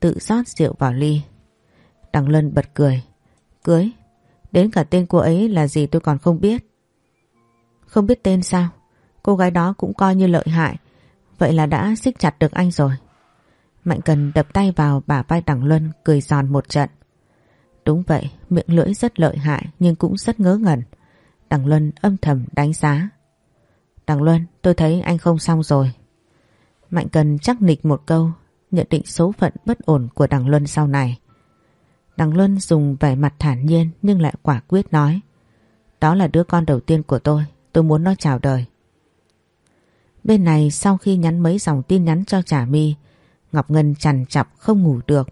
tự rót rượu vào ly. Đằng Lân bật cười. Cưới? Đến cả tên cô ấy là gì tôi còn không biết. Không biết tên sao? Cô gái đó cũng coi như lợi hại. Vậy là đã xích chặt được anh rồi. Mạnh Cần đập tay vào bả vai Đằng Luân cười giòn một trận. Đúng vậy, miệng lưỡi rất lợi hại nhưng cũng rất ngớ ngẩn. Đằng Luân âm thầm đánh giá. Đằng Luân, tôi thấy anh không xong rồi. Mạnh Cần chắc nịch một câu, nhận định số phận bất ổn của Đằng Luân sau này. Đằng Luân dùng vẻ mặt thản nhiên nhưng lại quả quyết nói. Đó là đứa con đầu tiên của tôi, tôi muốn nó chào đời. Bên này sau khi nhắn mấy dòng tin nhắn cho Trả my Ngọc Ngân chằn chọc không ngủ được,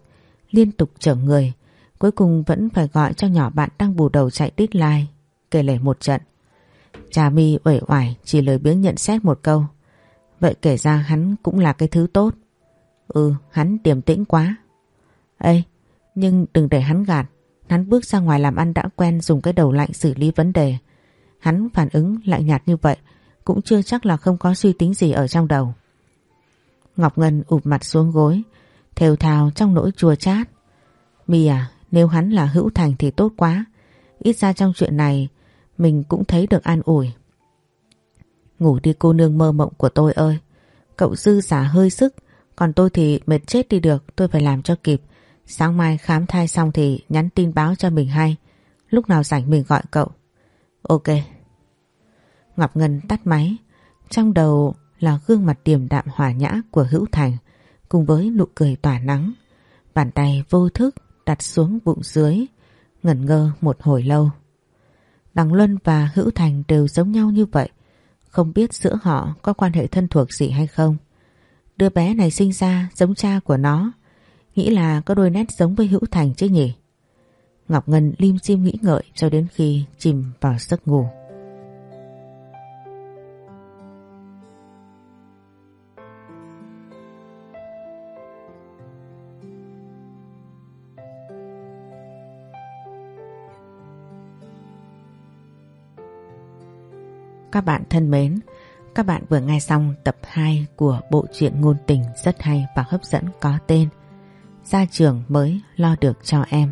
liên tục chở người, Cuối cùng vẫn phải gọi cho nhỏ bạn đang bù đầu chạy deadline Kể lể một trận Trà mi uể oải chỉ lời biếng nhận xét một câu Vậy kể ra hắn cũng là cái thứ tốt ừ hắn điềm tĩnh quá. Ê, nhưng đừng để hắn gạt. Hắn bước ra ngoài làm ăn đã quen dùng cái đầu lạnh xử lý vấn đề. Hắn phản ứng lạnh nhạt như vậy cũng chưa chắc là không có suy tính gì ở trong đầu. Ngọc Ngân ụp mặt xuống gối, thều thào trong nỗi chua chát. Mi à, nếu hắn là hữu thành thì tốt quá. Ít ra trong chuyện này mình cũng thấy được an ủi. Ngủ đi cô nương mơ mộng của tôi ơi. Cậu dư giả hơi sức, còn tôi thì mệt chết đi được, tôi phải làm cho kịp. Sáng mai khám thai xong thì nhắn tin báo cho mình hay. Lúc nào rảnh mình gọi cậu. Ok. Ngọc Ngân tắt máy. Trong đầu là gương mặt điềm đạm hòa nhã của Hữu Thành cùng với nụ cười tỏa nắng. Bàn tay vô thức đặt xuống bụng dưới, ngẩn ngơ một hồi lâu. Đằng Luân và Hữu Thành đều giống nhau như vậy. Không biết giữa họ có quan hệ thân thuộc gì hay không. Đứa bé này sinh ra giống cha của nó. Nghĩ là có đôi nét giống với Hữu Thành chứ nhỉ? Ngọc Ngân lim dim nghĩ ngợi cho đến khi chìm vào giấc ngủ. Các bạn thân mến, các bạn vừa nghe xong tập 2 của bộ truyện ngôn tình rất hay và hấp dẫn có tên Gia trường mới lo được cho em